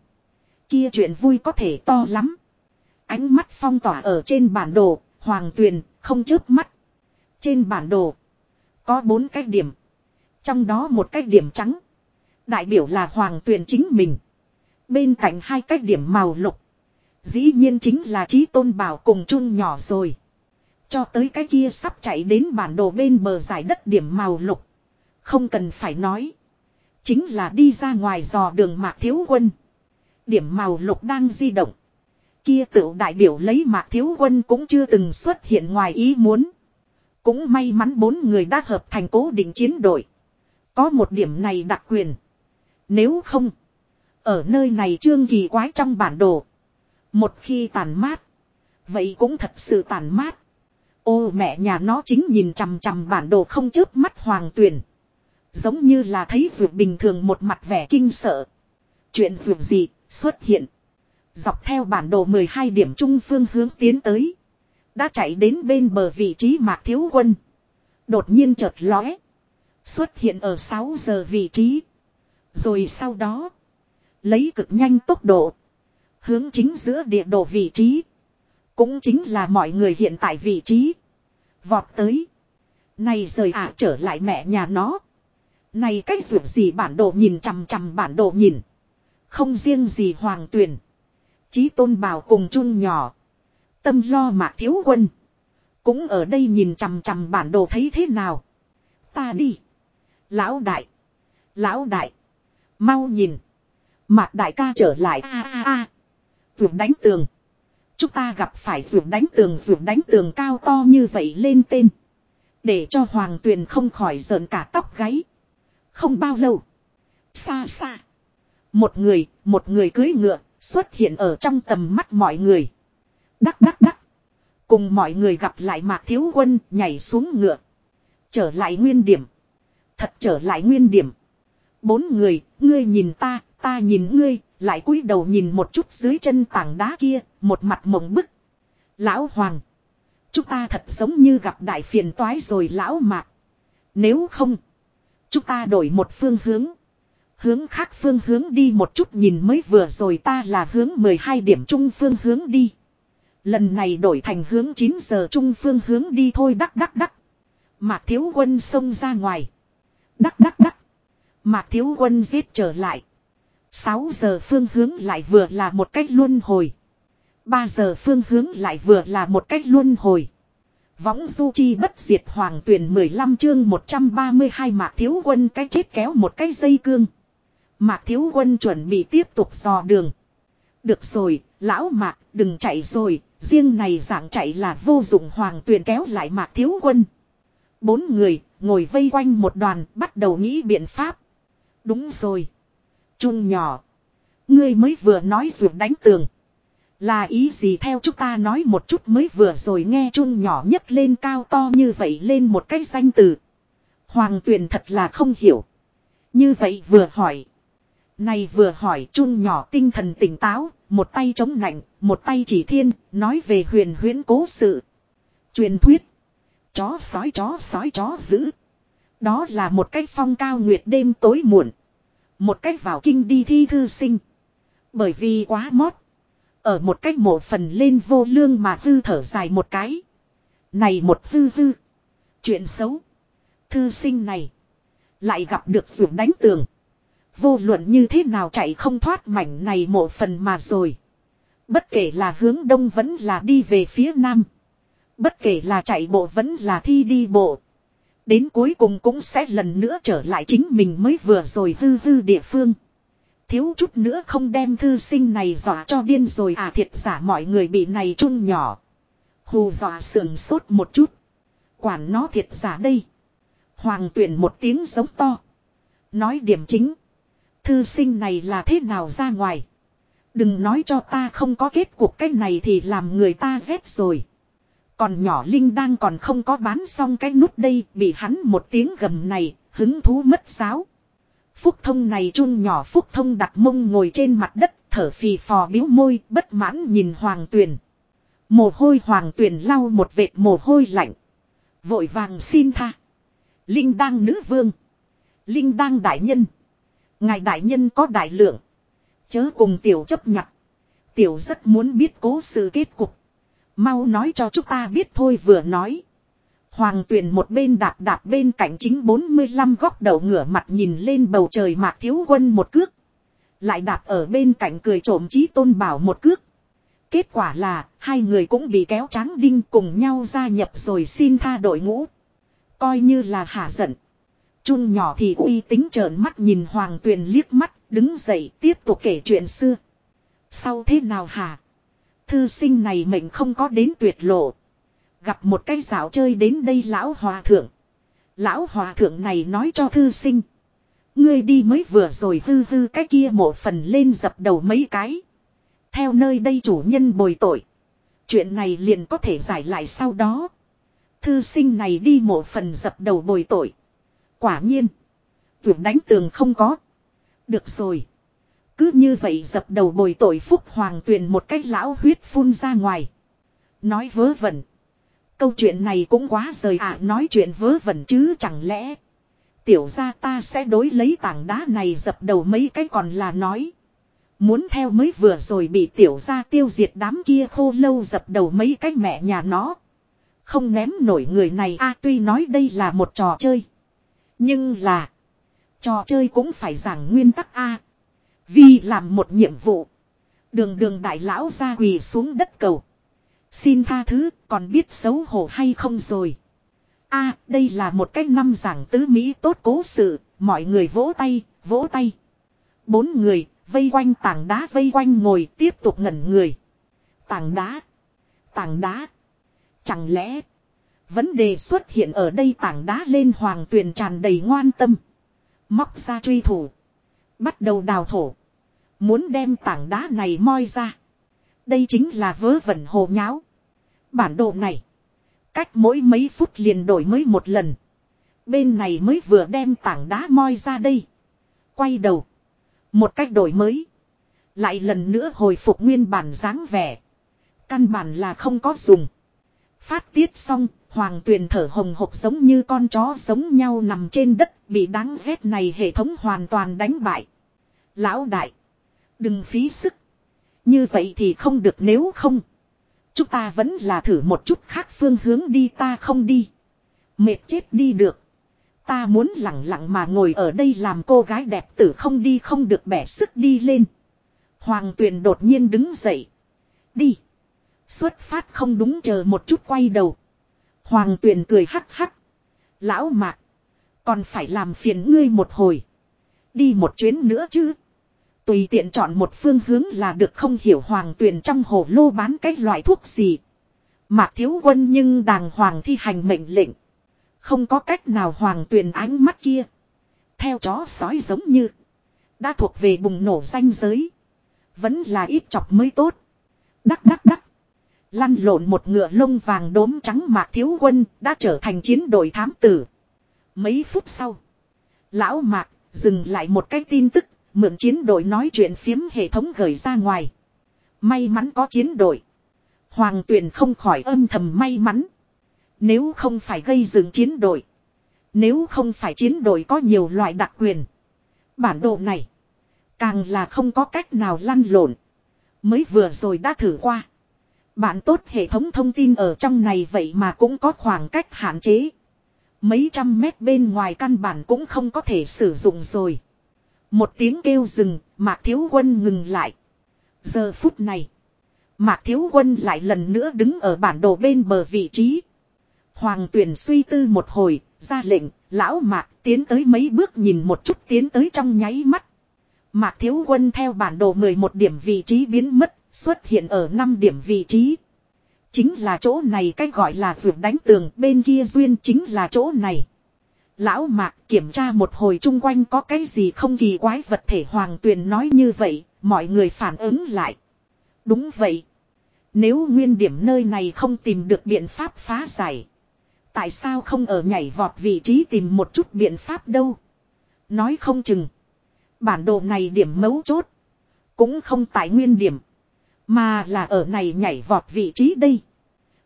Kia chuyện vui có thể to lắm. Ánh mắt phong tỏa ở trên bản đồ, hoàng tuyền, không chớp mắt. Trên bản đồ, có bốn cái điểm. Trong đó một cái điểm trắng. Đại biểu là hoàng tuyền chính mình. Bên cạnh hai cái điểm màu lục. Dĩ nhiên chính là trí tôn bảo cùng chung nhỏ rồi. Cho tới cái kia sắp chạy đến bản đồ bên bờ giải đất điểm màu lục. Không cần phải nói. Chính là đi ra ngoài dò đường mạc thiếu quân. Điểm màu lục đang di động. Kia tựu đại biểu lấy mạc thiếu quân cũng chưa từng xuất hiện ngoài ý muốn. Cũng may mắn bốn người đã hợp thành cố định chiến đội. Có một điểm này đặc quyền. Nếu không. Ở nơi này trương kỳ quái trong bản đồ. Một khi tàn mát. Vậy cũng thật sự tàn mát. Ô, mẹ nhà nó chính nhìn chằm chằm bản đồ không chớp mắt hoàng tuyển. Giống như là thấy vượt bình thường một mặt vẻ kinh sợ. Chuyện vượt gì xuất hiện. Dọc theo bản đồ 12 điểm trung phương hướng tiến tới. Đã chạy đến bên bờ vị trí mạc thiếu quân. Đột nhiên chợt lóe. Xuất hiện ở 6 giờ vị trí. Rồi sau đó. Lấy cực nhanh tốc độ. Hướng chính giữa địa đồ vị trí. Cũng chính là mọi người hiện tại vị trí. Vọt tới. Này rời ả trở lại mẹ nhà nó. Này cách ruột gì bản đồ nhìn chằm chằm bản đồ nhìn. Không riêng gì hoàng tuyền. Chí tôn bào cùng chun nhỏ. Tâm lo mạc thiếu quân. Cũng ở đây nhìn chằm chằm bản đồ thấy thế nào. Ta đi. Lão đại. Lão đại. Mau nhìn. Mạc đại ca trở lại a a a. Vượt đánh tường. Chúng ta gặp phải vượt đánh tường vượt đánh tường cao to như vậy lên tên. Để cho hoàng tuyền không khỏi giỡn cả tóc gáy. Không bao lâu. Xa xa. Một người, một người cưới ngựa, xuất hiện ở trong tầm mắt mọi người. Đắc đắc đắc. Cùng mọi người gặp lại mạc thiếu quân nhảy xuống ngựa. Trở lại nguyên điểm. Thật trở lại nguyên điểm. Bốn người, ngươi nhìn ta, ta nhìn ngươi, lại cúi đầu nhìn một chút dưới chân tảng đá kia, một mặt mộng bức. Lão Hoàng. Chúng ta thật giống như gặp đại phiền toái rồi lão mạc. Nếu không. Chúng ta đổi một phương hướng. Hướng khác phương hướng đi một chút nhìn mới vừa rồi ta là hướng 12 điểm trung phương hướng đi. Lần này đổi thành hướng 9 giờ trung phương hướng đi thôi đắc đắc đắc. Mạc thiếu quân xông ra ngoài. Đắc đắc đắc. Mạc thiếu quân giết trở lại. 6 giờ phương hướng lại vừa là một cách luân hồi. 3 giờ phương hướng lại vừa là một cách luân hồi. Võng du chi bất diệt hoàng tuyển 15 chương 132 mạc thiếu quân cái chết kéo một cái dây cương. Mạc thiếu quân chuẩn bị tiếp tục dò đường. Được rồi, lão mạc, đừng chạy rồi, riêng này dạng chạy là vô dụng hoàng tuyển kéo lại mạc thiếu quân. Bốn người, ngồi vây quanh một đoàn, bắt đầu nghĩ biện pháp. Đúng rồi. trung nhỏ. Ngươi mới vừa nói ruột đánh tường. Là ý gì theo chúng ta nói một chút mới vừa rồi nghe chun nhỏ nhất lên cao to như vậy lên một cái danh từ. Hoàng tuyền thật là không hiểu. Như vậy vừa hỏi. Này vừa hỏi chun nhỏ tinh thần tỉnh táo, một tay chống nạnh, một tay chỉ thiên, nói về huyền huyễn cố sự. Truyền thuyết. Chó sói chó sói chó giữ. Đó là một cách phong cao nguyệt đêm tối muộn. Một cách vào kinh đi thi thư sinh. Bởi vì quá mót. Ở một cách mộ phần lên vô lương mà hư thở dài một cái. Này một hư hư. Chuyện xấu. Thư sinh này. Lại gặp được rượu đánh tường. Vô luận như thế nào chạy không thoát mảnh này mộ phần mà rồi. Bất kể là hướng đông vẫn là đi về phía nam. Bất kể là chạy bộ vẫn là thi đi bộ. Đến cuối cùng cũng sẽ lần nữa trở lại chính mình mới vừa rồi hư hư địa phương. Thiếu chút nữa không đem thư sinh này dọa cho điên rồi à thiệt giả, mọi người bị này chun nhỏ. Hù dọa sườn sốt một chút. Quản nó thiệt giả đây. Hoàng tuyển một tiếng giống to. Nói điểm chính. Thư sinh này là thế nào ra ngoài. Đừng nói cho ta không có kết cuộc cái này thì làm người ta ghét rồi. Còn nhỏ Linh đang còn không có bán xong cái nút đây bị hắn một tiếng gầm này, hứng thú mất giáo. Phúc thông này chun nhỏ phúc thông đặt mông ngồi trên mặt đất thở phì phò biếu môi bất mãn nhìn hoàng tuyền. Mồ hôi hoàng tuyền lau một vệt mồ hôi lạnh. Vội vàng xin tha. Linh đăng nữ vương. Linh đăng đại nhân. Ngài đại nhân có đại lượng. Chớ cùng tiểu chấp nhặt. Tiểu rất muốn biết cố sự kết cục. Mau nói cho chúng ta biết thôi vừa nói. Hoàng tuyền một bên đạp đạp bên cạnh chính 45 góc đầu ngửa mặt nhìn lên bầu trời mạc thiếu quân một cước. Lại đạp ở bên cạnh cười trộm chí tôn bảo một cước. Kết quả là hai người cũng bị kéo trắng đinh cùng nhau gia nhập rồi xin tha đội ngũ. Coi như là hạ giận. Chun nhỏ thì uy tính trợn mắt nhìn Hoàng Tuyền liếc mắt, đứng dậy tiếp tục kể chuyện xưa. Sau thế nào hả? Thư sinh này mình không có đến tuyệt lộ. Gặp một cái dạo chơi đến đây lão hòa thượng. Lão hòa thượng này nói cho thư sinh. Ngươi đi mới vừa rồi hư hư cái kia một phần lên dập đầu mấy cái. Theo nơi đây chủ nhân bồi tội. Chuyện này liền có thể giải lại sau đó. Thư sinh này đi một phần dập đầu bồi tội. Quả nhiên. tuyệt đánh tường không có. Được rồi. Cứ như vậy dập đầu bồi tội phúc hoàng tuyền một cách lão huyết phun ra ngoài. Nói vớ vẩn. Câu chuyện này cũng quá rời ạ, nói chuyện vớ vẩn chứ chẳng lẽ. Tiểu ra ta sẽ đối lấy tảng đá này dập đầu mấy cái còn là nói. Muốn theo mới vừa rồi bị tiểu ra tiêu diệt đám kia khô lâu dập đầu mấy cái mẹ nhà nó. Không ném nổi người này a, tuy nói đây là một trò chơi. Nhưng là. Trò chơi cũng phải giảng nguyên tắc a vì làm một nhiệm vụ. Đường đường đại lão ra quỳ xuống đất cầu. Xin tha thứ còn biết xấu hổ hay không rồi. a đây là một cách năm giảng tứ Mỹ tốt cố sự. Mọi người vỗ tay, vỗ tay. Bốn người, vây quanh tảng đá vây quanh ngồi tiếp tục ngẩn người. Tảng đá. Tảng đá. Chẳng lẽ. Vấn đề xuất hiện ở đây tảng đá lên hoàng tuyền tràn đầy ngoan tâm. Móc ra truy thủ. Bắt đầu đào thổ. Muốn đem tảng đá này moi ra. Đây chính là vớ vẩn hồ nháo. Bản đồ này. Cách mỗi mấy phút liền đổi mới một lần. Bên này mới vừa đem tảng đá moi ra đây. Quay đầu. Một cách đổi mới. Lại lần nữa hồi phục nguyên bản dáng vẻ. Căn bản là không có dùng. Phát tiết xong, hoàng tuyền thở hồng hộc giống như con chó giống nhau nằm trên đất, bị đáng ghét này hệ thống hoàn toàn đánh bại. Lão đại, đừng phí sức. Như vậy thì không được nếu không. Chúng ta vẫn là thử một chút khác phương hướng đi ta không đi. Mệt chết đi được. Ta muốn lặng lặng mà ngồi ở đây làm cô gái đẹp tử không đi không được bẻ sức đi lên. Hoàng tuyền đột nhiên đứng dậy. Đi. Xuất phát không đúng chờ một chút quay đầu. Hoàng tuyền cười hắc hắc. Lão mạc. Còn phải làm phiền ngươi một hồi. Đi một chuyến nữa chứ. Tùy tiện chọn một phương hướng là được không hiểu hoàng tuyền trong hồ lô bán cái loại thuốc gì. Mạc thiếu quân nhưng đàng hoàng thi hành mệnh lệnh. Không có cách nào hoàng tuyền ánh mắt kia. Theo chó sói giống như. Đã thuộc về bùng nổ danh giới. Vẫn là ít chọc mới tốt. Đắc đắc đắc. Lăn lộn một ngựa lông vàng đốm trắng mạc thiếu quân đã trở thành chiến đội thám tử. Mấy phút sau. Lão mạc dừng lại một cái tin tức. Mượn chiến đội nói chuyện phiếm hệ thống gửi ra ngoài. May mắn có chiến đội. Hoàng tuyền không khỏi âm thầm may mắn. Nếu không phải gây dựng chiến đội. Nếu không phải chiến đội có nhiều loại đặc quyền. Bản đồ này. Càng là không có cách nào lăn lộn. Mới vừa rồi đã thử qua. Bạn tốt hệ thống thông tin ở trong này vậy mà cũng có khoảng cách hạn chế. Mấy trăm mét bên ngoài căn bản cũng không có thể sử dụng rồi. Một tiếng kêu dừng, Mạc Thiếu Quân ngừng lại. Giờ phút này, Mạc Thiếu Quân lại lần nữa đứng ở bản đồ bên bờ vị trí. Hoàng tuyển suy tư một hồi, ra lệnh, lão Mạc tiến tới mấy bước nhìn một chút tiến tới trong nháy mắt. Mạc Thiếu Quân theo bản đồ 11 điểm vị trí biến mất, xuất hiện ở 5 điểm vị trí. Chính là chỗ này cách gọi là vượt đánh tường, bên kia duyên chính là chỗ này. Lão Mạc kiểm tra một hồi chung quanh có cái gì không kỳ quái vật thể hoàng tuyền nói như vậy, mọi người phản ứng lại. Đúng vậy. Nếu nguyên điểm nơi này không tìm được biện pháp phá giải. Tại sao không ở nhảy vọt vị trí tìm một chút biện pháp đâu? Nói không chừng. Bản đồ này điểm mấu chốt. Cũng không tại nguyên điểm. Mà là ở này nhảy vọt vị trí đây.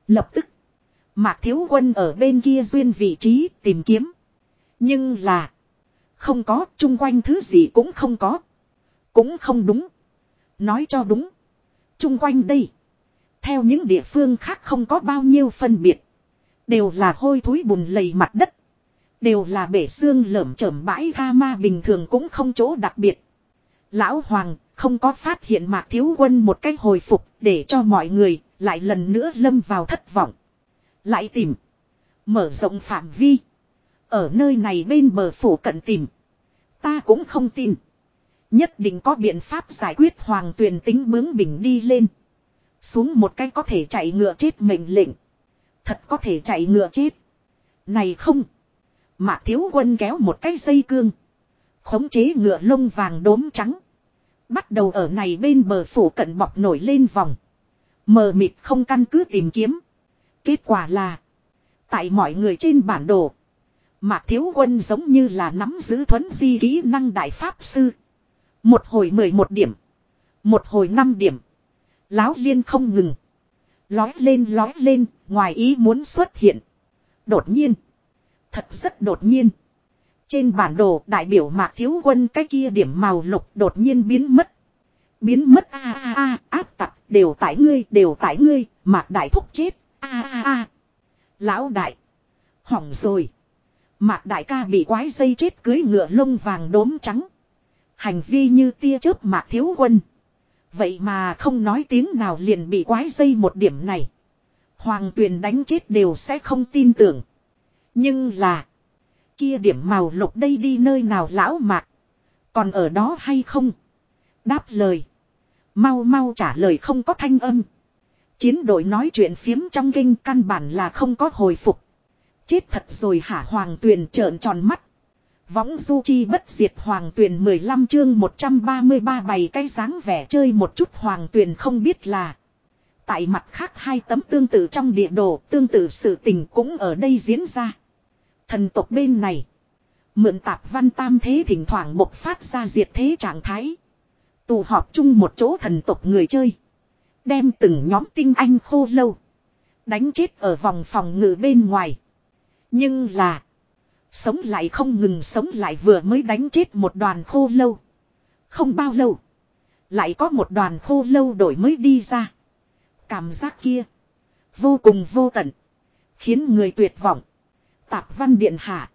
Lập tức. Mạc Thiếu Quân ở bên kia duyên vị trí tìm kiếm. Nhưng là. Không có, chung quanh thứ gì cũng không có. Cũng không đúng. Nói cho đúng. Chung quanh đây. Theo những địa phương khác không có bao nhiêu phân biệt. Đều là hôi thối bùn lầy mặt đất. Đều là bể xương lởm chởm bãi tha ma bình thường cũng không chỗ đặc biệt. Lão Hoàng không có phát hiện mạc thiếu quân một cách hồi phục để cho mọi người lại lần nữa lâm vào thất vọng. Lại tìm. Mở rộng phạm vi. Ở nơi này bên bờ phủ cận tìm. Ta cũng không tin. Nhất định có biện pháp giải quyết hoàng tuyền tính bướng bình đi lên. Xuống một cái có thể chạy ngựa chết mệnh lệnh. Thật có thể chạy ngựa chết. Này không. Mạc thiếu quân kéo một cái dây cương. Khống chế ngựa lông vàng đốm trắng. Bắt đầu ở này bên bờ phủ cận bọc nổi lên vòng. Mờ mịt không căn cứ tìm kiếm. Kết quả là. Tại mọi người trên bản đồ. Mạc thiếu quân giống như là nắm giữ thuấn di kỹ năng đại pháp sư. Một hồi mười một điểm. Một hồi năm điểm. Láo liên không ngừng. Lói lên lói lên, ngoài ý muốn xuất hiện. Đột nhiên. Thật rất đột nhiên. Trên bản đồ đại biểu mạc thiếu quân cái kia điểm màu lục đột nhiên biến mất. Biến mất a a a áp tặc đều tại ngươi đều tại ngươi mạc đại thúc chết a a a. Lão đại. Hỏng rồi. Mạc đại ca bị quái dây chết cưới ngựa lông vàng đốm trắng. Hành vi như tia chớp mạc thiếu quân. Vậy mà không nói tiếng nào liền bị quái dây một điểm này. Hoàng tuyền đánh chết đều sẽ không tin tưởng. Nhưng là. Kia điểm màu lục đây đi nơi nào lão mạc. Còn ở đó hay không? Đáp lời. Mau mau trả lời không có thanh âm. Chiến đội nói chuyện phiếm trong kinh căn bản là không có hồi phục. Chết thật rồi hả hoàng tuyền trợn tròn mắt. Võng du chi bất diệt hoàng tuyền 15 chương 133 bày cái dáng vẻ chơi một chút hoàng tuyền không biết là. Tại mặt khác hai tấm tương tự trong địa đồ, tương tự sự tình cũng ở đây diễn ra. Thần tộc bên này. Mượn tạp văn tam thế thỉnh thoảng bộc phát ra diệt thế trạng thái. Tù họp chung một chỗ thần tộc người chơi. Đem từng nhóm tinh anh khô lâu. Đánh chết ở vòng phòng ngự bên ngoài. Nhưng là. Sống lại không ngừng sống lại vừa mới đánh chết một đoàn khô lâu. Không bao lâu. Lại có một đoàn khô lâu đổi mới đi ra. Cảm giác kia. Vô cùng vô tận. Khiến người tuyệt vọng. Tạp văn điện hạ.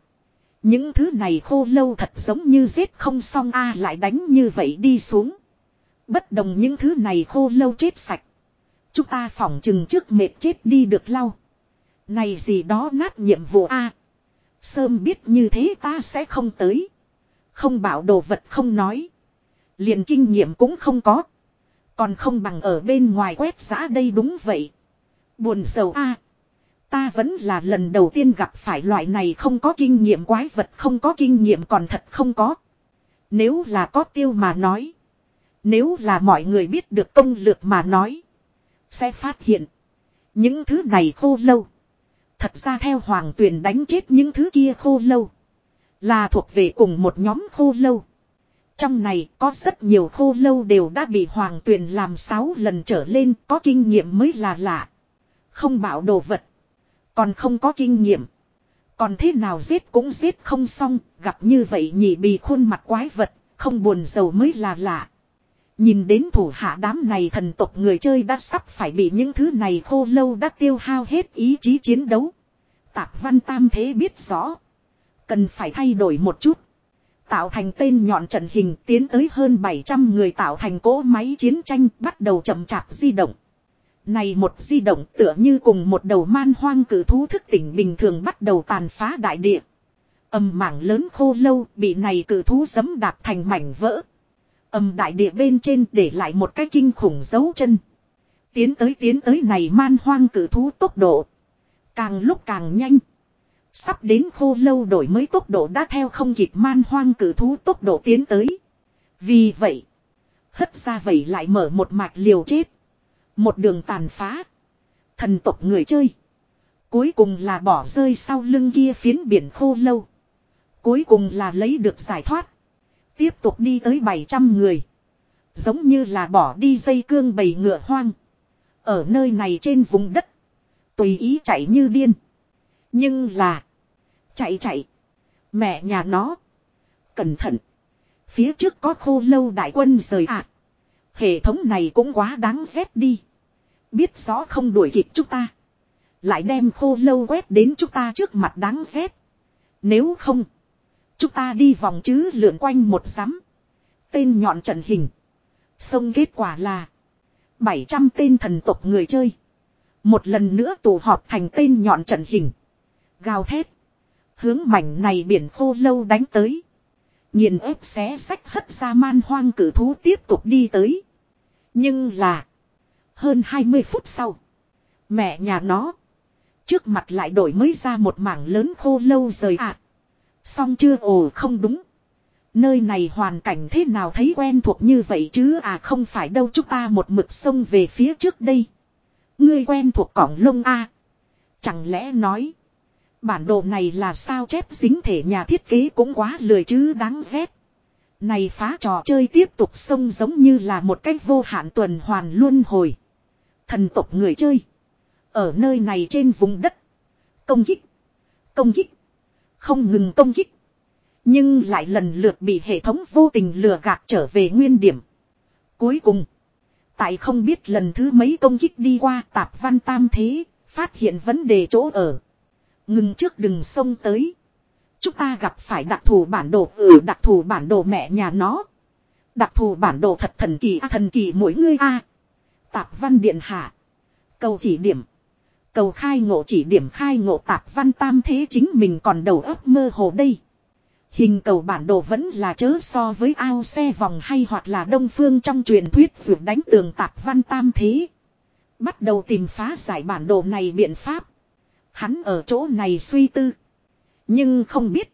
Những thứ này khô lâu thật giống như giết không xong a lại đánh như vậy đi xuống. Bất đồng những thứ này khô lâu chết sạch. Chúng ta phỏng chừng trước mệt chết đi được lau. Này gì đó nát nhiệm vụ a Sớm biết như thế ta sẽ không tới. Không bảo đồ vật không nói. Liền kinh nghiệm cũng không có. Còn không bằng ở bên ngoài quét giã đây đúng vậy. Buồn sầu a Ta vẫn là lần đầu tiên gặp phải loại này không có kinh nghiệm quái vật không có kinh nghiệm còn thật không có. Nếu là có tiêu mà nói. Nếu là mọi người biết được công lược mà nói. Sẽ phát hiện. Những thứ này khô lâu. Thật ra theo hoàng tuyền đánh chết những thứ kia khô lâu. Là thuộc về cùng một nhóm khô lâu. Trong này có rất nhiều khô lâu đều đã bị hoàng tuyền làm 6 lần trở lên có kinh nghiệm mới là lạ. Không bảo đồ vật. Còn không có kinh nghiệm. Còn thế nào giết cũng giết không xong, gặp như vậy nhị bị khuôn mặt quái vật, không buồn giàu mới là lạ. Nhìn đến thủ hạ đám này thần tộc người chơi đã sắp phải bị những thứ này khô lâu đã tiêu hao hết ý chí chiến đấu. Tạp văn tam thế biết rõ. Cần phải thay đổi một chút. Tạo thành tên nhọn trận hình tiến tới hơn 700 người tạo thành cỗ máy chiến tranh bắt đầu chậm chạp di động. Này một di động tựa như cùng một đầu man hoang cử thú thức tỉnh bình thường bắt đầu tàn phá đại địa. Âm mảng lớn khô lâu bị này cử thú giấm đạp thành mảnh vỡ. Âm đại địa bên trên để lại một cái kinh khủng dấu chân. Tiến tới tiến tới này man hoang cử thú tốc độ. Càng lúc càng nhanh. Sắp đến khô lâu đổi mới tốc độ đã theo không kịp man hoang cử thú tốc độ tiến tới. Vì vậy. Hất ra vậy lại mở một mạch liều chết. Một đường tàn phá. Thần tộc người chơi. Cuối cùng là bỏ rơi sau lưng kia phiến biển khô lâu. Cuối cùng là lấy được giải thoát. Tiếp tục đi tới 700 người. Giống như là bỏ đi dây cương bầy ngựa hoang. Ở nơi này trên vùng đất. Tùy ý chạy như điên. Nhưng là. Chạy chạy. Mẹ nhà nó. Cẩn thận. Phía trước có khô lâu đại quân rời ạ. Hệ thống này cũng quá đáng ghét đi. Biết rõ không đuổi kịp chúng ta. Lại đem khô lâu quét đến chúng ta trước mặt đáng ghét. Nếu không. Chúng ta đi vòng chứ lượn quanh một giám. Tên nhọn trận hình. Xong kết quả là. 700 tên thần tộc người chơi. Một lần nữa tụ họp thành tên nhọn trận hình. Gào thét. Hướng mảnh này biển khô lâu đánh tới. Nhìn ép xé sách hất ra man hoang cử thú tiếp tục đi tới. Nhưng là. Hơn 20 phút sau. Mẹ nhà nó. Trước mặt lại đổi mới ra một mảng lớn khô lâu rời ạ. À. Xong chưa ồ không đúng. Nơi này hoàn cảnh thế nào thấy quen thuộc như vậy chứ à không phải đâu, chúng ta một mực sông về phía trước đây. Ngươi quen thuộc cổng lông a Chẳng lẽ nói. Bản đồ này là sao chép dính thể nhà thiết kế cũng quá lười chứ đáng ghét. Này phá trò chơi tiếp tục sông giống như là một cách vô hạn tuần hoàn luân hồi. Thần tộc người chơi. Ở nơi này trên vùng đất. Công kích. Công kích. Không ngừng công kích. Nhưng lại lần lượt bị hệ thống vô tình lừa gạt trở về nguyên điểm. Cuối cùng. Tại không biết lần thứ mấy công kích đi qua tạp văn tam thế. Phát hiện vấn đề chỗ ở. Ngừng trước đừng xông tới. Chúng ta gặp phải đặc thù bản đồ ừ đặc thù bản đồ mẹ nhà nó. Đặc thù bản đồ thật thần kỳ a thần kỳ mỗi ngươi a. Tạp văn điện hạ. câu chỉ điểm. Cầu khai ngộ chỉ điểm khai ngộ tạp văn tam thế chính mình còn đầu óc mơ hồ đây. Hình cầu bản đồ vẫn là chớ so với ao xe vòng hay hoặc là đông phương trong truyền thuyết vượt đánh tường tạp văn tam thế. Bắt đầu tìm phá giải bản đồ này biện pháp. Hắn ở chỗ này suy tư. Nhưng không biết.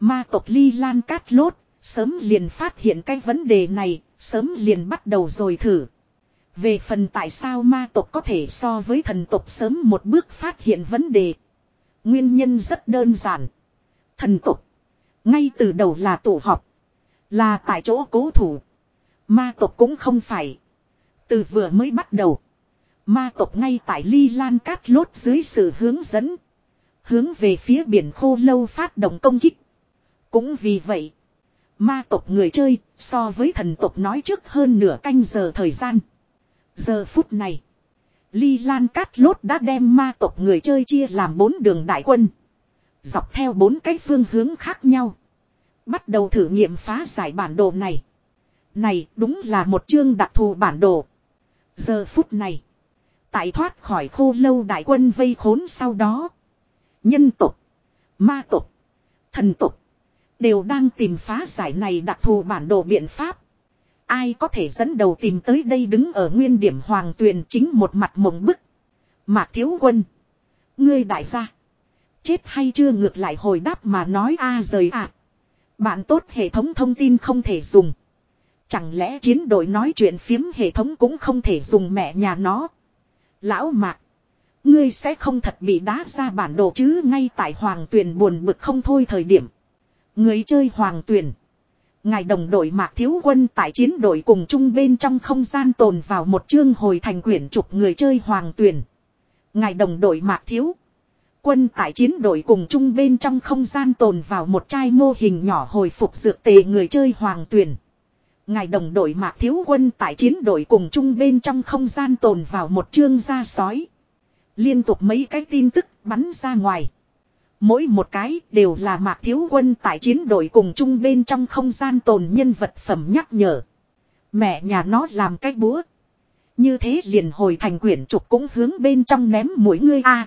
Ma tộc ly lan cát lốt. Sớm liền phát hiện cái vấn đề này. Sớm liền bắt đầu rồi thử. Về phần tại sao ma tộc có thể so với thần tộc sớm một bước phát hiện vấn đề. Nguyên nhân rất đơn giản. Thần tộc. Ngay từ đầu là tổ họp. Là tại chỗ cố thủ. Ma tộc cũng không phải. Từ vừa mới bắt đầu. Ma tộc ngay tại ly lan cát lốt dưới sự hướng dẫn. Hướng về phía biển khô lâu phát động công kích. Cũng vì vậy. Ma tộc người chơi so với thần tộc nói trước hơn nửa canh giờ thời gian. Giờ phút này. Ly Lan Cát Lốt đã đem ma tộc người chơi chia làm bốn đường đại quân. Dọc theo bốn cái phương hướng khác nhau. Bắt đầu thử nghiệm phá giải bản đồ này. Này, đúng là một chương đặc thù bản đồ. Giờ phút này. Tại thoát khỏi khô lâu đại quân vây khốn sau đó. Nhân tục. Ma tục. Thần tục. Đều đang tìm phá giải này đặc thù bản đồ biện pháp. Ai có thể dẫn đầu tìm tới đây đứng ở nguyên điểm hoàng tuyền chính một mặt mộng bức. Mạc thiếu quân. Ngươi đại gia. Chết hay chưa ngược lại hồi đáp mà nói a à rời ạ. Bạn tốt hệ thống thông tin không thể dùng. Chẳng lẽ chiến đội nói chuyện phiếm hệ thống cũng không thể dùng mẹ nhà nó. Lão mạc. Ngươi sẽ không thật bị đá ra bản đồ chứ ngay tại hoàng tuyền buồn bực không thôi thời điểm. Người chơi hoàng tuyền. Ngài đồng đội mạc thiếu quân tại chiến đội cùng chung bên trong không gian tồn vào một chương hồi thành quyển trục người chơi hoàng tuyển. Ngài đồng đội mạc thiếu. Quân tại chiến đội cùng chung bên trong không gian tồn vào một chai mô hình nhỏ hồi phục dược tề người chơi hoàng tuyển. Ngài đồng đội mạc thiếu quân tại chiến đội cùng chung bên trong không gian tồn vào một chương da sói. Liên tục mấy cái tin tức bắn ra ngoài. Mỗi một cái đều là mạc thiếu quân tại chiến đội cùng chung bên trong không gian tồn nhân vật phẩm nhắc nhở. Mẹ nhà nó làm cái búa. Như thế liền hồi thành quyển trục cũng hướng bên trong ném mỗi ngươi a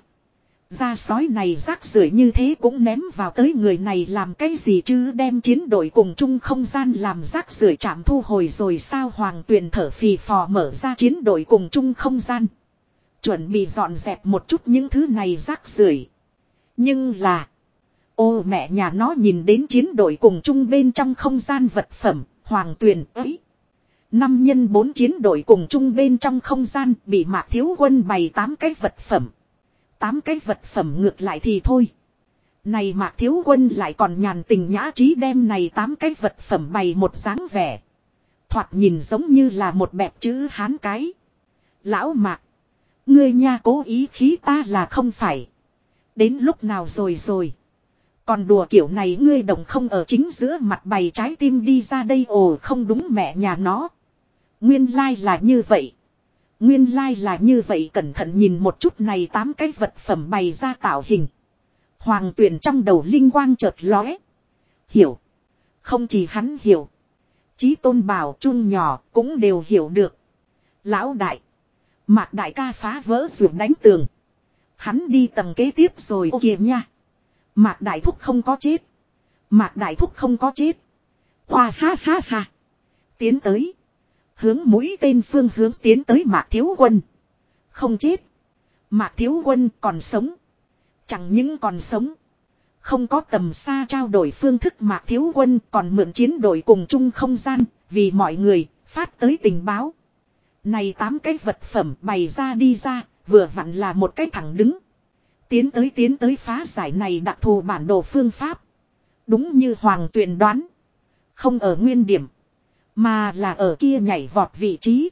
Ra sói này rác rưởi như thế cũng ném vào tới người này làm cái gì chứ đem chiến đội cùng chung không gian làm rác rưởi chạm thu hồi rồi sao hoàng tuyền thở phì phò mở ra chiến đội cùng chung không gian. Chuẩn bị dọn dẹp một chút những thứ này rác rưởi nhưng là. Ô mẹ nhà nó nhìn đến chiến đội cùng chung bên trong không gian vật phẩm, hoàng tuyền ấy. Năm nhân bốn chiến đội cùng chung bên trong không gian bị mạc thiếu quân bày tám cái vật phẩm. Tám cái vật phẩm ngược lại thì thôi. Này mạc thiếu quân lại còn nhàn tình nhã trí đem này tám cái vật phẩm bày một dáng vẻ. Thoạt nhìn giống như là một bẹp chữ hán cái. Lão mạc. Ngươi nha cố ý khí ta là không phải. Đến lúc nào rồi rồi. Còn đùa kiểu này ngươi đồng không ở chính giữa mặt bày trái tim đi ra đây, ồ, không đúng mẹ nhà nó. Nguyên lai like là như vậy. Nguyên lai like là như vậy, cẩn thận nhìn một chút này tám cái vật phẩm bày ra tạo hình. Hoàng tuyển trong đầu linh quang chợt lóe. Hiểu. Không chỉ hắn hiểu. Chí tôn bảo chung nhỏ cũng đều hiểu được. Lão đại. Mạc đại ca phá vỡ ruột đánh tường. Hắn đi tầng kế tiếp rồi ô kìa nha. Mạc đại thúc không có chết. Mạc đại thúc không có chết. Khoa ha ha ha. Tiến tới. Hướng mũi tên phương hướng tiến tới Mạc thiếu quân. Không chết. Mạc thiếu quân còn sống. Chẳng những còn sống. Không có tầm xa trao đổi phương thức Mạc thiếu quân còn mượn chiến đội cùng chung không gian. Vì mọi người phát tới tình báo. Này tám cái vật phẩm bày ra đi ra, vừa vặn là một cái thẳng đứng. Tiến tới tiến tới phá giải này đặc thù bản đồ phương pháp. Đúng như Hoàng tuyền đoán. Không ở nguyên điểm. Mà là ở kia nhảy vọt vị trí.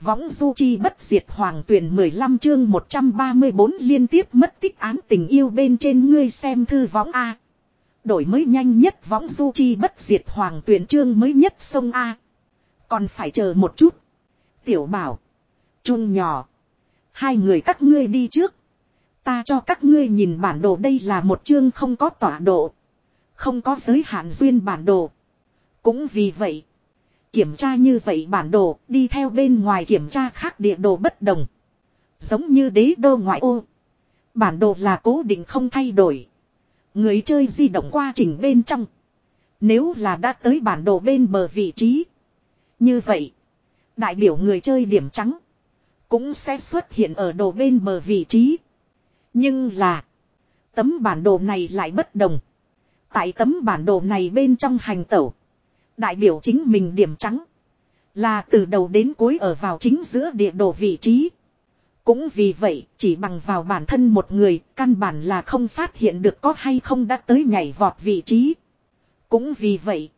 Võng du chi bất diệt hoàng tuyển 15 chương 134 liên tiếp mất tích án tình yêu bên trên ngươi xem thư võng A. Đổi mới nhanh nhất võng du chi bất diệt hoàng tuyển chương mới nhất sông A. Còn phải chờ một chút. Tiểu bảo. Trung nhỏ. Hai người các ngươi đi trước. Ta cho các ngươi nhìn bản đồ đây là một chương không có tọa độ. Không có giới hạn duyên bản đồ. Cũng vì vậy. Kiểm tra như vậy bản đồ, đi theo bên ngoài kiểm tra khác địa đồ bất đồng. Giống như đế đô ngoại ô. Bản đồ là cố định không thay đổi. Người chơi di động qua trình bên trong. Nếu là đã tới bản đồ bên bờ vị trí. Như vậy. Đại biểu người chơi điểm trắng. Cũng sẽ xuất hiện ở đồ bên bờ vị trí. Nhưng là. Tấm bản đồ này lại bất đồng. Tại tấm bản đồ này bên trong hành tẩu. Đại biểu chính mình điểm trắng. Là từ đầu đến cuối ở vào chính giữa địa đồ vị trí. Cũng vì vậy, chỉ bằng vào bản thân một người, căn bản là không phát hiện được có hay không đã tới nhảy vọt vị trí. Cũng vì vậy,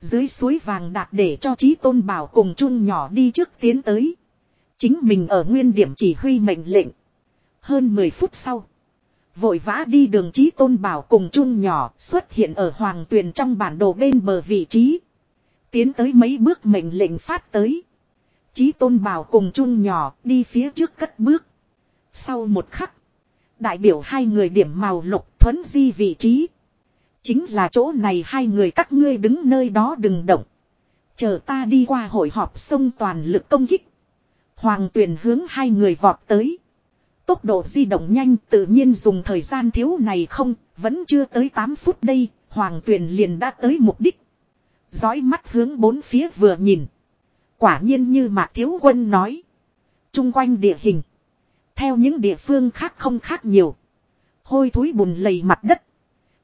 dưới suối vàng đạt để cho trí tôn bảo cùng chung nhỏ đi trước tiến tới. Chính mình ở nguyên điểm chỉ huy mệnh lệnh. Hơn 10 phút sau. Vội vã đi đường trí tôn bảo cùng chung nhỏ xuất hiện ở hoàng tuyền trong bản đồ bên bờ vị trí. Tiến tới mấy bước mệnh lệnh phát tới. Chí tôn bảo cùng chung nhỏ đi phía trước cất bước. Sau một khắc. Đại biểu hai người điểm màu lục thuấn di vị trí. Chính là chỗ này hai người các ngươi đứng nơi đó đừng động. Chờ ta đi qua hội họp sông toàn lực công kích. Hoàng tuyển hướng hai người vọt tới. Tốc độ di động nhanh tự nhiên dùng thời gian thiếu này không, vẫn chưa tới 8 phút đây, Hoàng tuyển liền đã tới mục đích. Dõi mắt hướng bốn phía vừa nhìn. Quả nhiên như Mạc Thiếu Quân nói. Trung quanh địa hình. Theo những địa phương khác không khác nhiều. Hôi thối bùn lầy mặt đất.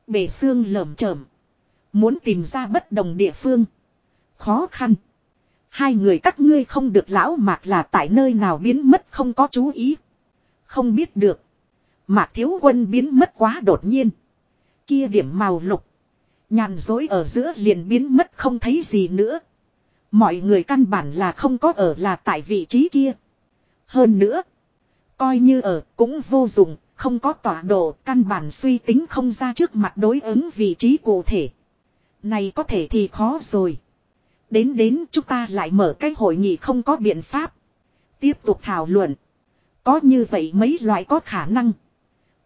Bể xương lởm chởm. Muốn tìm ra bất đồng địa phương. Khó khăn. Hai người các ngươi không được lão mạc là tại nơi nào biến mất không có chú ý. Không biết được. Mạc thiếu quân biến mất quá đột nhiên. Kia điểm màu lục. Nhàn dối ở giữa liền biến mất không thấy gì nữa. Mọi người căn bản là không có ở là tại vị trí kia. Hơn nữa. Coi như ở cũng vô dụng. Không có tọa độ, căn bản suy tính không ra trước mặt đối ứng vị trí cụ thể. Này có thể thì khó rồi. Đến đến chúng ta lại mở cái hội nghị không có biện pháp. Tiếp tục thảo luận. Có như vậy mấy loại có khả năng.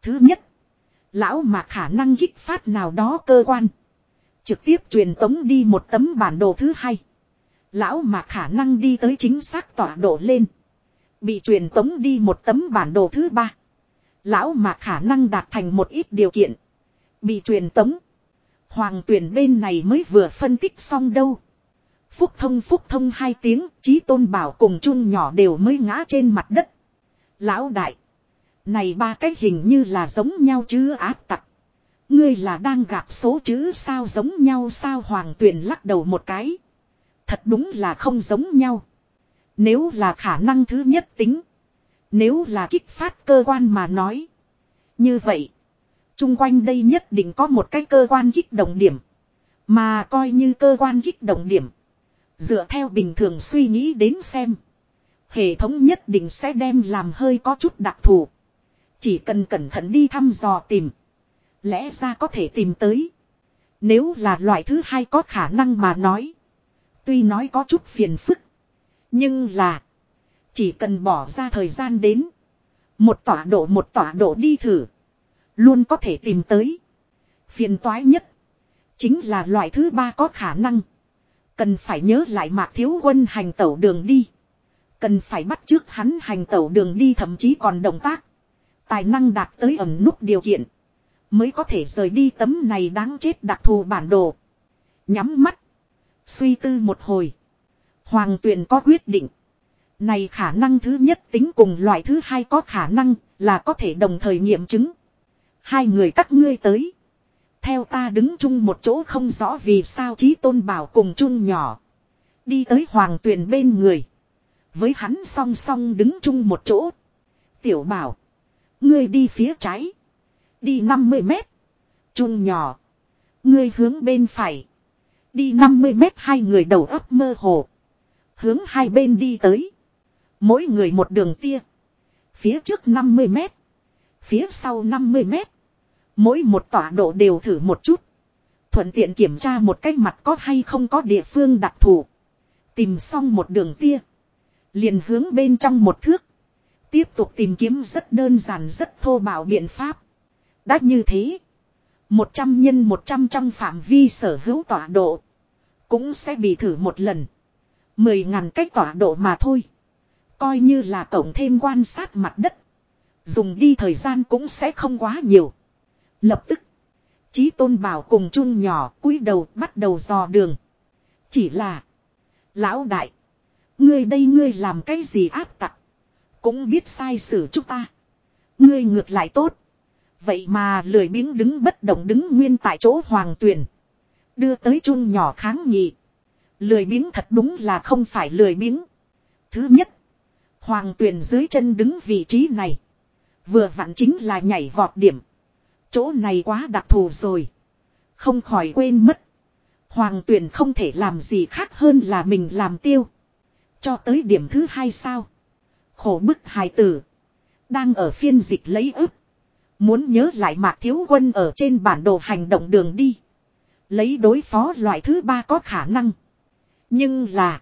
Thứ nhất. Lão mà khả năng kích phát nào đó cơ quan. Trực tiếp truyền tống đi một tấm bản đồ thứ hai. Lão mà khả năng đi tới chính xác tọa độ lên. Bị truyền tống đi một tấm bản đồ thứ ba. Lão mà khả năng đạt thành một ít điều kiện. Bị truyền tống. Hoàng tuyển bên này mới vừa phân tích xong đâu. Phúc thông phúc thông hai tiếng, trí tôn bảo cùng chun nhỏ đều mới ngã trên mặt đất. Lão đại. Này ba cái hình như là giống nhau chứ áp tặc. Ngươi là đang gặp số chữ sao giống nhau sao hoàng tuyền lắc đầu một cái. Thật đúng là không giống nhau. Nếu là khả năng thứ nhất tính. Nếu là kích phát cơ quan mà nói. Như vậy. Trung quanh đây nhất định có một cái cơ quan kích động điểm. Mà coi như cơ quan kích động điểm. Dựa theo bình thường suy nghĩ đến xem. Hệ thống nhất định sẽ đem làm hơi có chút đặc thù. Chỉ cần cẩn thận đi thăm dò tìm. Lẽ ra có thể tìm tới. Nếu là loại thứ hai có khả năng mà nói. Tuy nói có chút phiền phức. Nhưng là. Chỉ cần bỏ ra thời gian đến. Một tọa độ một tọa độ đi thử. Luôn có thể tìm tới. Phiền toái nhất. Chính là loại thứ ba có khả năng. Cần phải nhớ lại mạc thiếu quân hành tẩu đường đi. Cần phải bắt trước hắn hành tẩu đường đi thậm chí còn động tác. Tài năng đạt tới ẩn nút điều kiện. Mới có thể rời đi tấm này đáng chết đặc thù bản đồ. Nhắm mắt. Suy tư một hồi. Hoàng tuyền có quyết định. Này khả năng thứ nhất tính cùng loại thứ hai có khả năng là có thể đồng thời nghiệm chứng. Hai người các ngươi tới. Theo ta đứng chung một chỗ không rõ vì sao trí tôn bảo cùng chung nhỏ. Đi tới hoàng tuyền bên người. Với hắn song song đứng chung một chỗ. Tiểu bảo. Ngươi đi phía trái. Đi 50 mét. Chung nhỏ. Ngươi hướng bên phải. Đi 50 mét hai người đầu ấp mơ hồ. Hướng hai bên đi tới. Mỗi người một đường tia. Phía trước 50 mét. Phía sau 50 mét. Mỗi một tọa độ đều thử một chút. Thuận tiện kiểm tra một cách mặt có hay không có địa phương đặc thù. Tìm xong một đường tia. Liền hướng bên trong một thước. Tiếp tục tìm kiếm rất đơn giản rất thô bạo biện pháp. Đã như thế. 100 nhân 100 trong phạm vi sở hữu tọa độ. Cũng sẽ bị thử một lần. 10 ngàn cách tọa độ mà thôi. Coi như là tổng thêm quan sát mặt đất. Dùng đi thời gian cũng sẽ không quá nhiều. Lập tức. Chí tôn bảo cùng chung nhỏ cúi đầu bắt đầu dò đường. Chỉ là. Lão đại. Ngươi đây ngươi làm cái gì áp tặc. Cũng biết sai xử chúng ta. Ngươi ngược lại tốt. Vậy mà lười biếng đứng bất động đứng nguyên tại chỗ hoàng tuyền. Đưa tới chung nhỏ kháng nghị. Lười biếng thật đúng là không phải lười biếng. Thứ nhất. Hoàng tuyền dưới chân đứng vị trí này. Vừa vặn chính là nhảy vọt điểm. Chỗ này quá đặc thù rồi. Không khỏi quên mất. Hoàng tuyền không thể làm gì khác hơn là mình làm tiêu. Cho tới điểm thứ hai sao. Khổ bức hài tử. Đang ở phiên dịch lấy ức. Muốn nhớ lại mạc thiếu quân ở trên bản đồ hành động đường đi. Lấy đối phó loại thứ ba có khả năng. Nhưng là.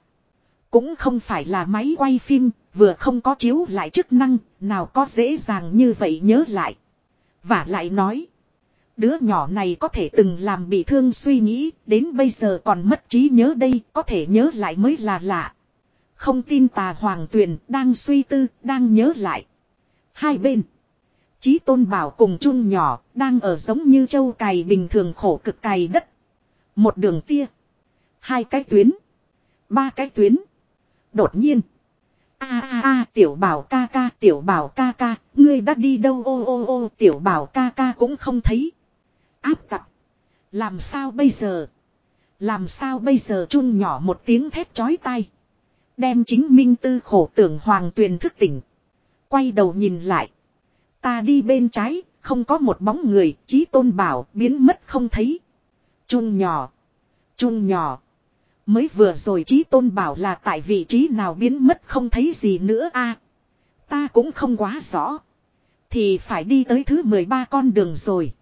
Cũng không phải là máy quay phim. Vừa không có chiếu lại chức năng. Nào có dễ dàng như vậy nhớ lại. Và lại nói. Đứa nhỏ này có thể từng làm bị thương suy nghĩ. Đến bây giờ còn mất trí nhớ đây. Có thể nhớ lại mới là lạ. Không tin tà hoàng tuyền đang suy tư, đang nhớ lại. Hai bên. Chí tôn bảo cùng chung nhỏ, đang ở giống như châu cày bình thường khổ cực cày đất. Một đường tia. Hai cái tuyến. Ba cái tuyến. Đột nhiên a a a tiểu bảo ca ca tiểu bảo ca ca, ngươi đã đi đâu ô ô ô tiểu bảo ca ca cũng không thấy. Áp tập. Làm sao bây giờ? Làm sao bây giờ chung nhỏ một tiếng thét chói tai. Đem chính minh tư khổ tưởng hoàng tuyền thức tỉnh. Quay đầu nhìn lại. Ta đi bên trái, không có một bóng người, chí tôn bảo, biến mất không thấy. Chun nhỏ. Chun nhỏ. Mới vừa rồi trí tôn bảo là tại vị trí nào biến mất không thấy gì nữa a Ta cũng không quá rõ. Thì phải đi tới thứ 13 con đường rồi.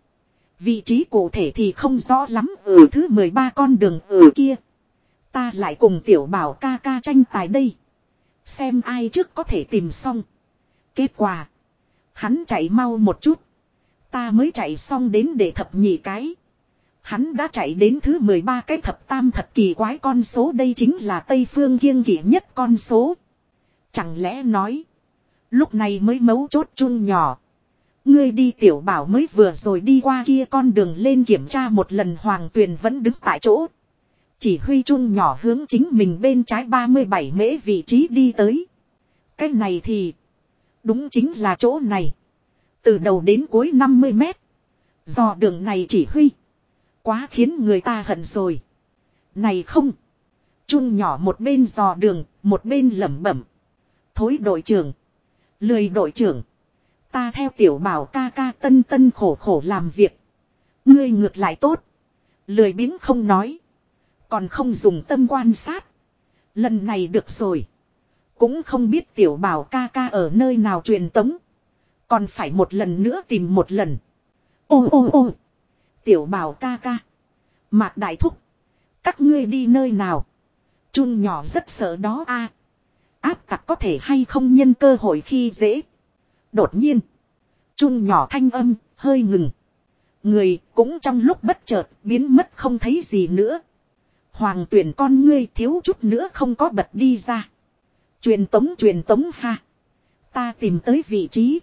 Vị trí cụ thể thì không rõ lắm ở thứ 13 con đường ở kia. Ta lại cùng tiểu bảo ca ca tranh tài đây. Xem ai trước có thể tìm xong. Kết quả. Hắn chạy mau một chút. Ta mới chạy xong đến để thập nhị cái. Hắn đã chạy đến thứ 13 cái thập tam thật kỳ quái con số, đây chính là Tây Phương kiêng kỷ nhất con số. Chẳng lẽ nói. Lúc này mới mấu chốt chun nhỏ. Ngươi đi tiểu bảo mới vừa rồi đi qua kia con đường lên kiểm tra một lần hoàng tuyền vẫn đứng tại chỗ. Chỉ huy chun nhỏ hướng chính mình bên trái 37 mễ vị trí đi tới. Cái này thì. Đúng chính là chỗ này. Từ đầu đến cuối 50 mét. Do đường này chỉ huy. Quá khiến người ta hận rồi. Này không. Chung nhỏ một bên dò đường, một bên lẩm bẩm. Thối đội trưởng. Lười đội trưởng. Ta theo tiểu bảo ca ca tân tân khổ khổ làm việc. Ngươi ngược lại tốt. Lười biếng không nói. Còn không dùng tâm quan sát. Lần này được rồi. Cũng không biết tiểu bảo ca ca ở nơi nào truyền tống. Còn phải một lần nữa tìm một lần. Ô ô ô. Tiểu bảo ca ca. Mạc đại thúc. Các ngươi đi nơi nào. Chun nhỏ rất sợ đó a. Áp tặc có thể hay không nhân cơ hội khi dễ. Đột nhiên. Chun nhỏ thanh âm, hơi ngừng. Người cũng trong lúc bất chợt biến mất không thấy gì nữa. Hoàng tuyển con ngươi thiếu chút nữa không có bật đi ra. Truyền tống truyền tống ha. Ta tìm tới vị trí.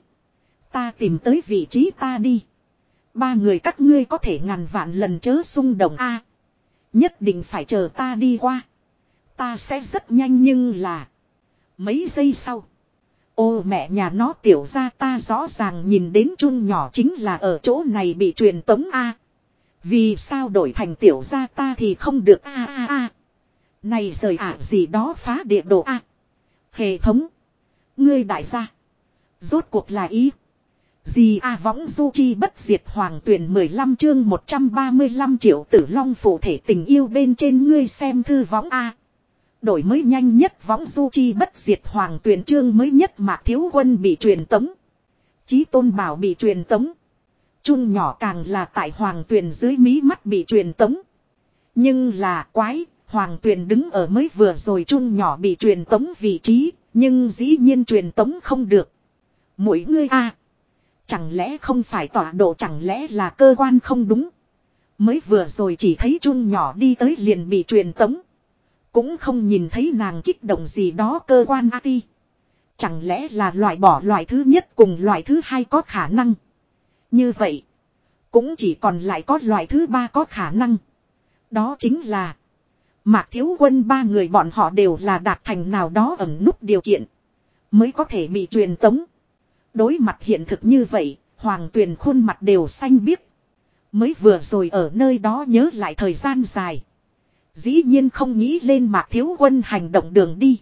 Ta tìm tới vị trí ta đi. Ba người các ngươi có thể ngàn vạn lần chớ xung động a. nhất định phải chờ ta đi qua. Ta sẽ rất nhanh nhưng là. Mấy giây sau. Ô mẹ nhà nó tiểu ra ta rõ ràng nhìn đến chun nhỏ chính là ở chỗ này bị truyền tống A. Vì sao đổi thành tiểu ra ta thì không được A A A. Này rời ả gì đó phá địa đồ A. Hệ thống. Ngươi đại gia. Rốt cuộc là ý. Gì A võng du chi bất diệt hoàng tuyển 15 chương 135 triệu tử long phụ thể tình yêu bên trên ngươi xem thư võng A. Đổi mới nhanh nhất võng du chi bất diệt hoàng tuyển chương mới nhất mạc thiếu quân bị truyền tống. Chí tôn bảo bị truyền tống. Trung nhỏ càng là tại hoàng tuyển dưới mí mắt bị truyền tống. Nhưng là quái, hoàng tuyển đứng ở mới vừa rồi trung nhỏ bị truyền tống vị trí, nhưng dĩ nhiên truyền tống không được. Mỗi ngươi a Chẳng lẽ không phải tọa độ chẳng lẽ là cơ quan không đúng. Mới vừa rồi chỉ thấy chun nhỏ đi tới liền bị truyền tống. Cũng không nhìn thấy nàng kích động gì đó cơ quan a ti. Chẳng lẽ là loại bỏ loại thứ nhất cùng loại thứ hai có khả năng. Như vậy. Cũng chỉ còn lại có loại thứ ba có khả năng. Đó chính là. Mạc thiếu quân ba người bọn họ đều là đạt thành nào đó ẩn nút điều kiện. Mới có thể bị truyền tống. Đối mặt hiện thực như vậy. Hoàng tuyền khuôn mặt đều xanh biếc. Mới vừa rồi ở nơi đó nhớ lại thời gian dài. Dĩ nhiên không nghĩ lên mạc thiếu quân hành động đường đi.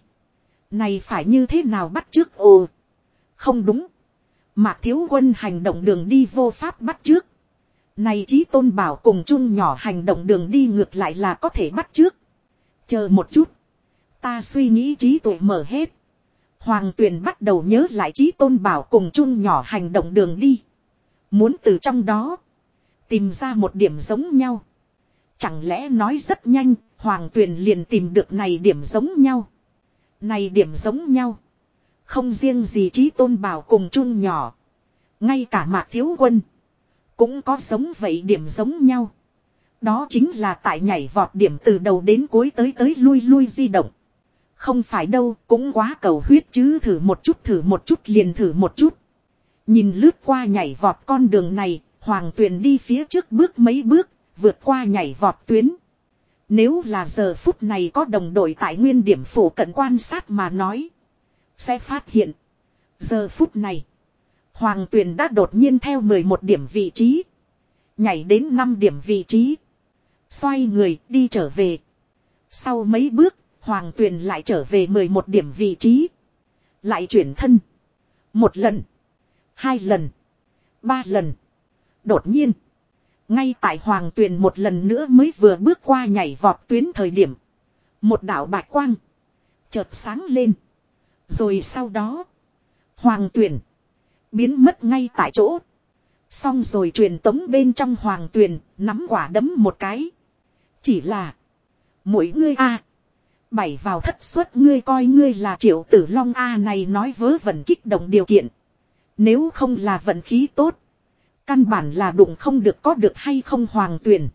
Này phải như thế nào bắt trước ồ. Không đúng. Mạc thiếu quân hành động đường đi vô pháp bắt trước. Này trí tôn bảo cùng chung nhỏ hành động đường đi ngược lại là có thể bắt trước. Chờ một chút. Ta suy nghĩ trí tuệ mở hết. Hoàng tuyền bắt đầu nhớ lại trí tôn bảo cùng chung nhỏ hành động đường đi. Muốn từ trong đó. Tìm ra một điểm giống nhau. Chẳng lẽ nói rất nhanh, Hoàng Tuyền liền tìm được này điểm giống nhau. Này điểm giống nhau. Không riêng gì trí tôn bảo cùng chung nhỏ. Ngay cả mạc thiếu quân. Cũng có giống vậy điểm giống nhau. Đó chính là tại nhảy vọt điểm từ đầu đến cuối tới tới lui lui di động. Không phải đâu, cũng quá cầu huyết chứ thử một chút thử một chút liền thử một chút. Nhìn lướt qua nhảy vọt con đường này, Hoàng Tuyền đi phía trước bước mấy bước, vượt qua nhảy vọt tuyến. Nếu là giờ phút này có đồng đội tại nguyên điểm phủ cận quan sát mà nói. Sẽ phát hiện. Giờ phút này. Hoàng tuyền đã đột nhiên theo 11 điểm vị trí. Nhảy đến 5 điểm vị trí. Xoay người đi trở về. Sau mấy bước. Hoàng tuyền lại trở về 11 điểm vị trí. Lại chuyển thân. Một lần. Hai lần. Ba lần. Đột nhiên. Ngay tại Hoàng Tuyền một lần nữa mới vừa bước qua nhảy vọt tuyến thời điểm. Một đạo bạch quang. Chợt sáng lên. Rồi sau đó. Hoàng Tuyền. Biến mất ngay tại chỗ. Xong rồi truyền tống bên trong Hoàng Tuyền. Nắm quả đấm một cái. Chỉ là. Mỗi ngươi a Bảy vào thất suất, ngươi coi ngươi là triệu tử long A này nói vớ vẩn kích động điều kiện. Nếu không là vận khí tốt. Căn bản là đụng không được có được hay không hoàng tuyển.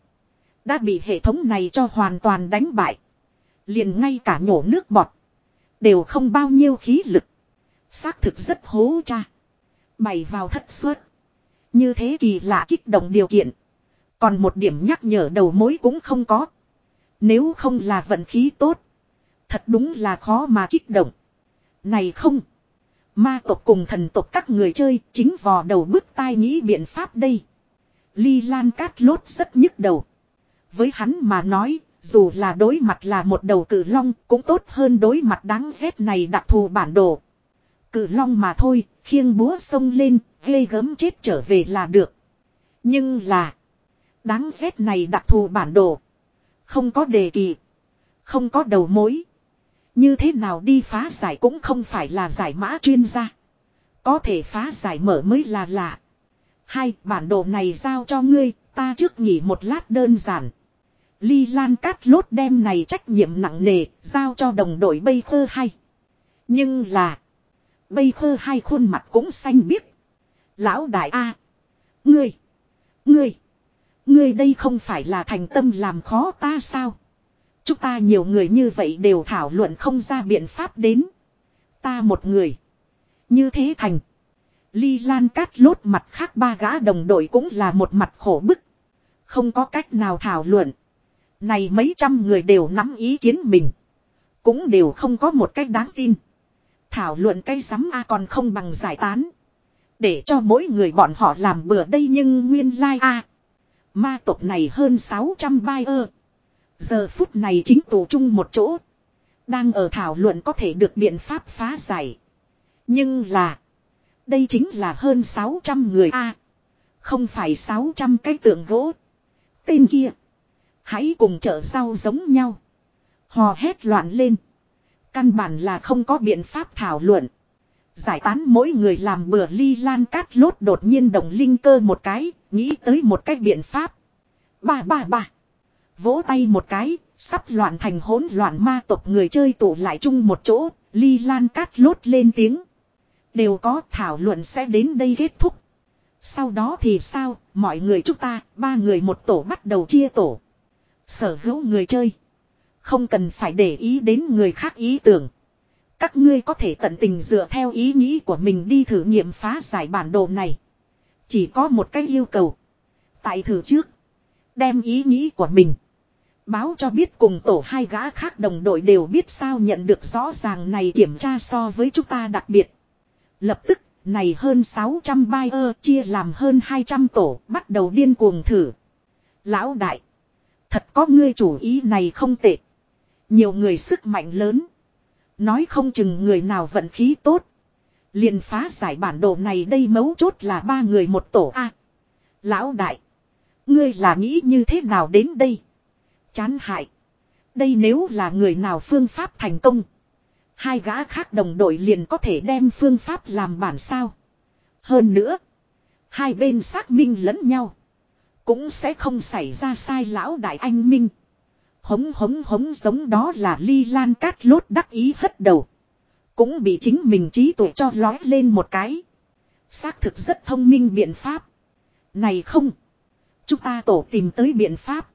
Đã bị hệ thống này cho hoàn toàn đánh bại. Liền ngay cả nhổ nước bọt. Đều không bao nhiêu khí lực. Xác thực rất hố cha. Bày vào thất suất. Như thế kỳ lạ kích động điều kiện. Còn một điểm nhắc nhở đầu mối cũng không có. Nếu không là vận khí tốt. Thật đúng là khó mà kích động. Này không. Ma tộc cùng thần tộc các người chơi chính vò đầu bứt tai nghĩ biện pháp đây. Ly Lan cát lốt rất nhức đầu. Với hắn mà nói, dù là đối mặt là một đầu cử long cũng tốt hơn đối mặt đáng ghét này đặc thù bản đồ. Cử long mà thôi, khiêng búa sông lên, ghê gớm chết trở về là được. Nhưng là, đáng ghét này đặc thù bản đồ. Không có đề kỳ, không có đầu mối. Như thế nào đi phá giải cũng không phải là giải mã chuyên gia. Có thể phá giải mở mới là lạ. Hai, bản đồ này giao cho ngươi, ta trước nghỉ một lát đơn giản. Ly Lan Cát Lốt đem này trách nhiệm nặng nề, giao cho đồng đội bây khơ hay. Nhưng là, bây khơ hai khuôn mặt cũng xanh biếc. Lão đại A. ngươi, ngươi, ngươi đây không phải là thành tâm làm khó ta sao? Chúng ta nhiều người như vậy đều thảo luận không ra biện pháp đến. Ta một người. Như thế thành. Ly Lan cát lốt mặt khác ba gã đồng đội cũng là một mặt khổ bức. Không có cách nào thảo luận. Này mấy trăm người đều nắm ý kiến mình. Cũng đều không có một cách đáng tin. Thảo luận cây sắm A còn không bằng giải tán. Để cho mỗi người bọn họ làm bữa đây nhưng nguyên lai like A. Ma tộc này hơn 600 bai ơ. Giờ phút này chính tụ chung một chỗ. Đang ở thảo luận có thể được biện pháp phá giải. Nhưng là. Đây chính là hơn 600 người A. không phải 600 cái tượng gỗ. Tên kia. Hãy cùng chợ rau giống nhau. Hò hét loạn lên. Căn bản là không có biện pháp thảo luận. Giải tán mỗi người làm bừa ly lan cát lốt đột nhiên đồng linh cơ một cái, nghĩ tới một cách biện pháp. Ba ba ba. Vỗ tay một cái, sắp loạn thành hỗn loạn ma tộc người chơi tụ lại chung một chỗ, ly lan cát lốt lên tiếng. Đều có thảo luận sẽ đến đây kết thúc. Sau đó thì sao, mọi người chúng ta, ba người một tổ bắt đầu chia tổ. Sở hữu người chơi. Không cần phải để ý đến người khác ý tưởng. Các ngươi có thể tận tình dựa theo ý nghĩ của mình đi thử nghiệm phá giải bản đồ này. Chỉ có một cái yêu cầu. Tại thử trước. Đem ý nghĩ của mình. Báo cho biết cùng tổ hai gã khác đồng đội đều biết sao nhận được rõ ràng này kiểm tra so với chúng ta đặc biệt. Lập tức, này hơn 600 buyer chia làm hơn 200 tổ bắt đầu điên cuồng thử. Lão đại. Thật có ngươi chủ ý này không tệ. Nhiều người sức mạnh lớn. Nói không chừng người nào vận khí tốt. liền phá giải bản đồ này đây mấu chốt là ba người một tổ A. lão đại. Ngươi là nghĩ như thế nào đến đây? Chán hại. Đây nếu là người nào phương pháp thành công. Hai gã khác đồng đội liền có thể đem phương pháp làm bản sao. Hơn nữa. Hai bên xác minh lẫn nhau. Cũng sẽ không xảy ra sai lão đại anh minh. Hống hống hống giống đó là ly lan cát lốt đắc ý hất đầu. Cũng bị chính mình trí tuệ cho lói lên một cái. Xác thực rất thông minh biện pháp. Này không. Chúng ta tổ tìm tới biện pháp.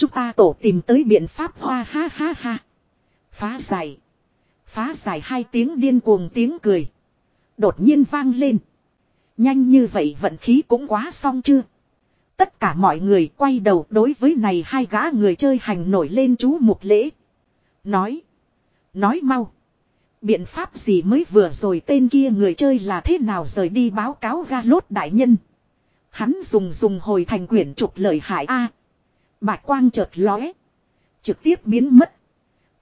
Chúng ta tổ tìm tới biện pháp hoa ha ha ha. Phá giải. Phá giải hai tiếng điên cuồng tiếng cười. Đột nhiên vang lên. Nhanh như vậy vận khí cũng quá xong chưa. Tất cả mọi người quay đầu đối với này hai gã người chơi hành nổi lên chú mục lễ. Nói. Nói mau. Biện pháp gì mới vừa rồi tên kia người chơi là thế nào rời đi báo cáo ga lốt đại nhân. Hắn dùng dùng hồi thành quyển trục lời hại A. Bạch quang chợt lóe. Trực tiếp biến mất.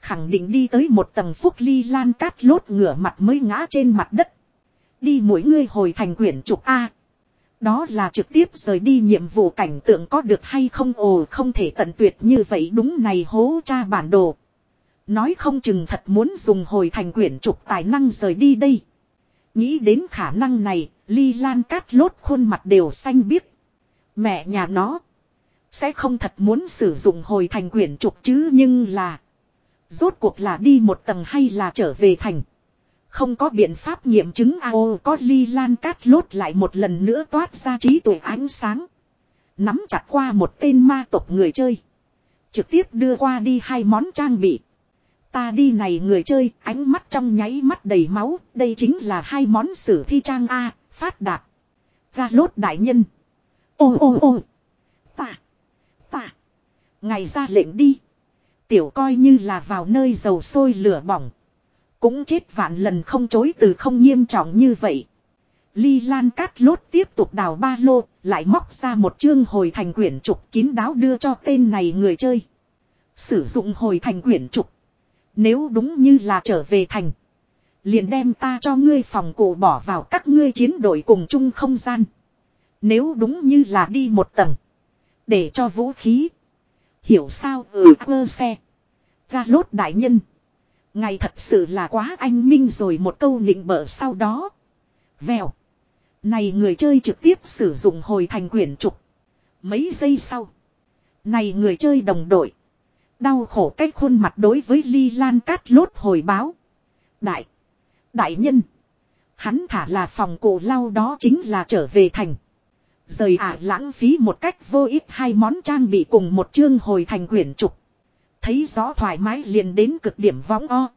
Khẳng định đi tới một tầng phúc ly lan cát lốt ngửa mặt mới ngã trên mặt đất. Đi mỗi ngươi hồi thành quyển trục A. Đó là trực tiếp rời đi nhiệm vụ cảnh tượng có được hay không ồ không thể tận tuyệt như vậy đúng này hố cha bản đồ. Nói không chừng thật muốn dùng hồi thành quyển trục tài năng rời đi đây. Nghĩ đến khả năng này, ly lan cát lốt khuôn mặt đều xanh biếc. Mẹ nhà nó. Sẽ không thật muốn sử dụng hồi thành quyển trục chứ nhưng là. Rốt cuộc là đi một tầng hay là trở về thành. Không có biện pháp nghiệm chứng ao có ly lan cát lốt lại một lần nữa toát ra trí tuệ ánh sáng. Nắm chặt qua một tên ma tộc người chơi. Trực tiếp đưa qua đi hai món trang bị. Ta đi này người chơi, ánh mắt trong nháy mắt đầy máu, đây chính là hai món sử thi trang A, phát đạt. Ga lốt đại nhân. Ô ô ô. Ta. Ta. Ngày ra lệnh đi. Tiểu coi như là vào nơi dầu sôi lửa bỏng. Cũng chết vạn lần không chối từ không nghiêm trọng như vậy. Ly Lan Cát Lốt tiếp tục đào ba lô, lại móc ra một chương hồi thành quyển trục kín đáo đưa cho tên này người chơi. Sử dụng hồi thành quyển trục. Nếu đúng như là trở về thành. Liền đem ta cho ngươi phòng cổ bỏ vào các ngươi chiến đội cùng chung không gian. Nếu đúng như là đi một tầng. Để cho vũ khí. Hiểu sao ừ ơ xe. Ga lốt đại nhân. Ngày thật sự là quá anh minh rồi một câu nịnh bở sau đó. Vèo. Này người chơi trực tiếp sử dụng hồi thành quyển trục. Mấy giây sau. Này người chơi đồng đội. Đau khổ cách khuôn mặt đối với ly lan cát lốt hồi báo. Đại. Đại nhân. Hắn thả là phòng cổ lao đó chính là trở về thành. Rời ả lãng phí một cách vô ích hai món trang bị cùng một chương hồi thành quyển trục. Thấy gió thoải mái liền đến cực điểm võng o.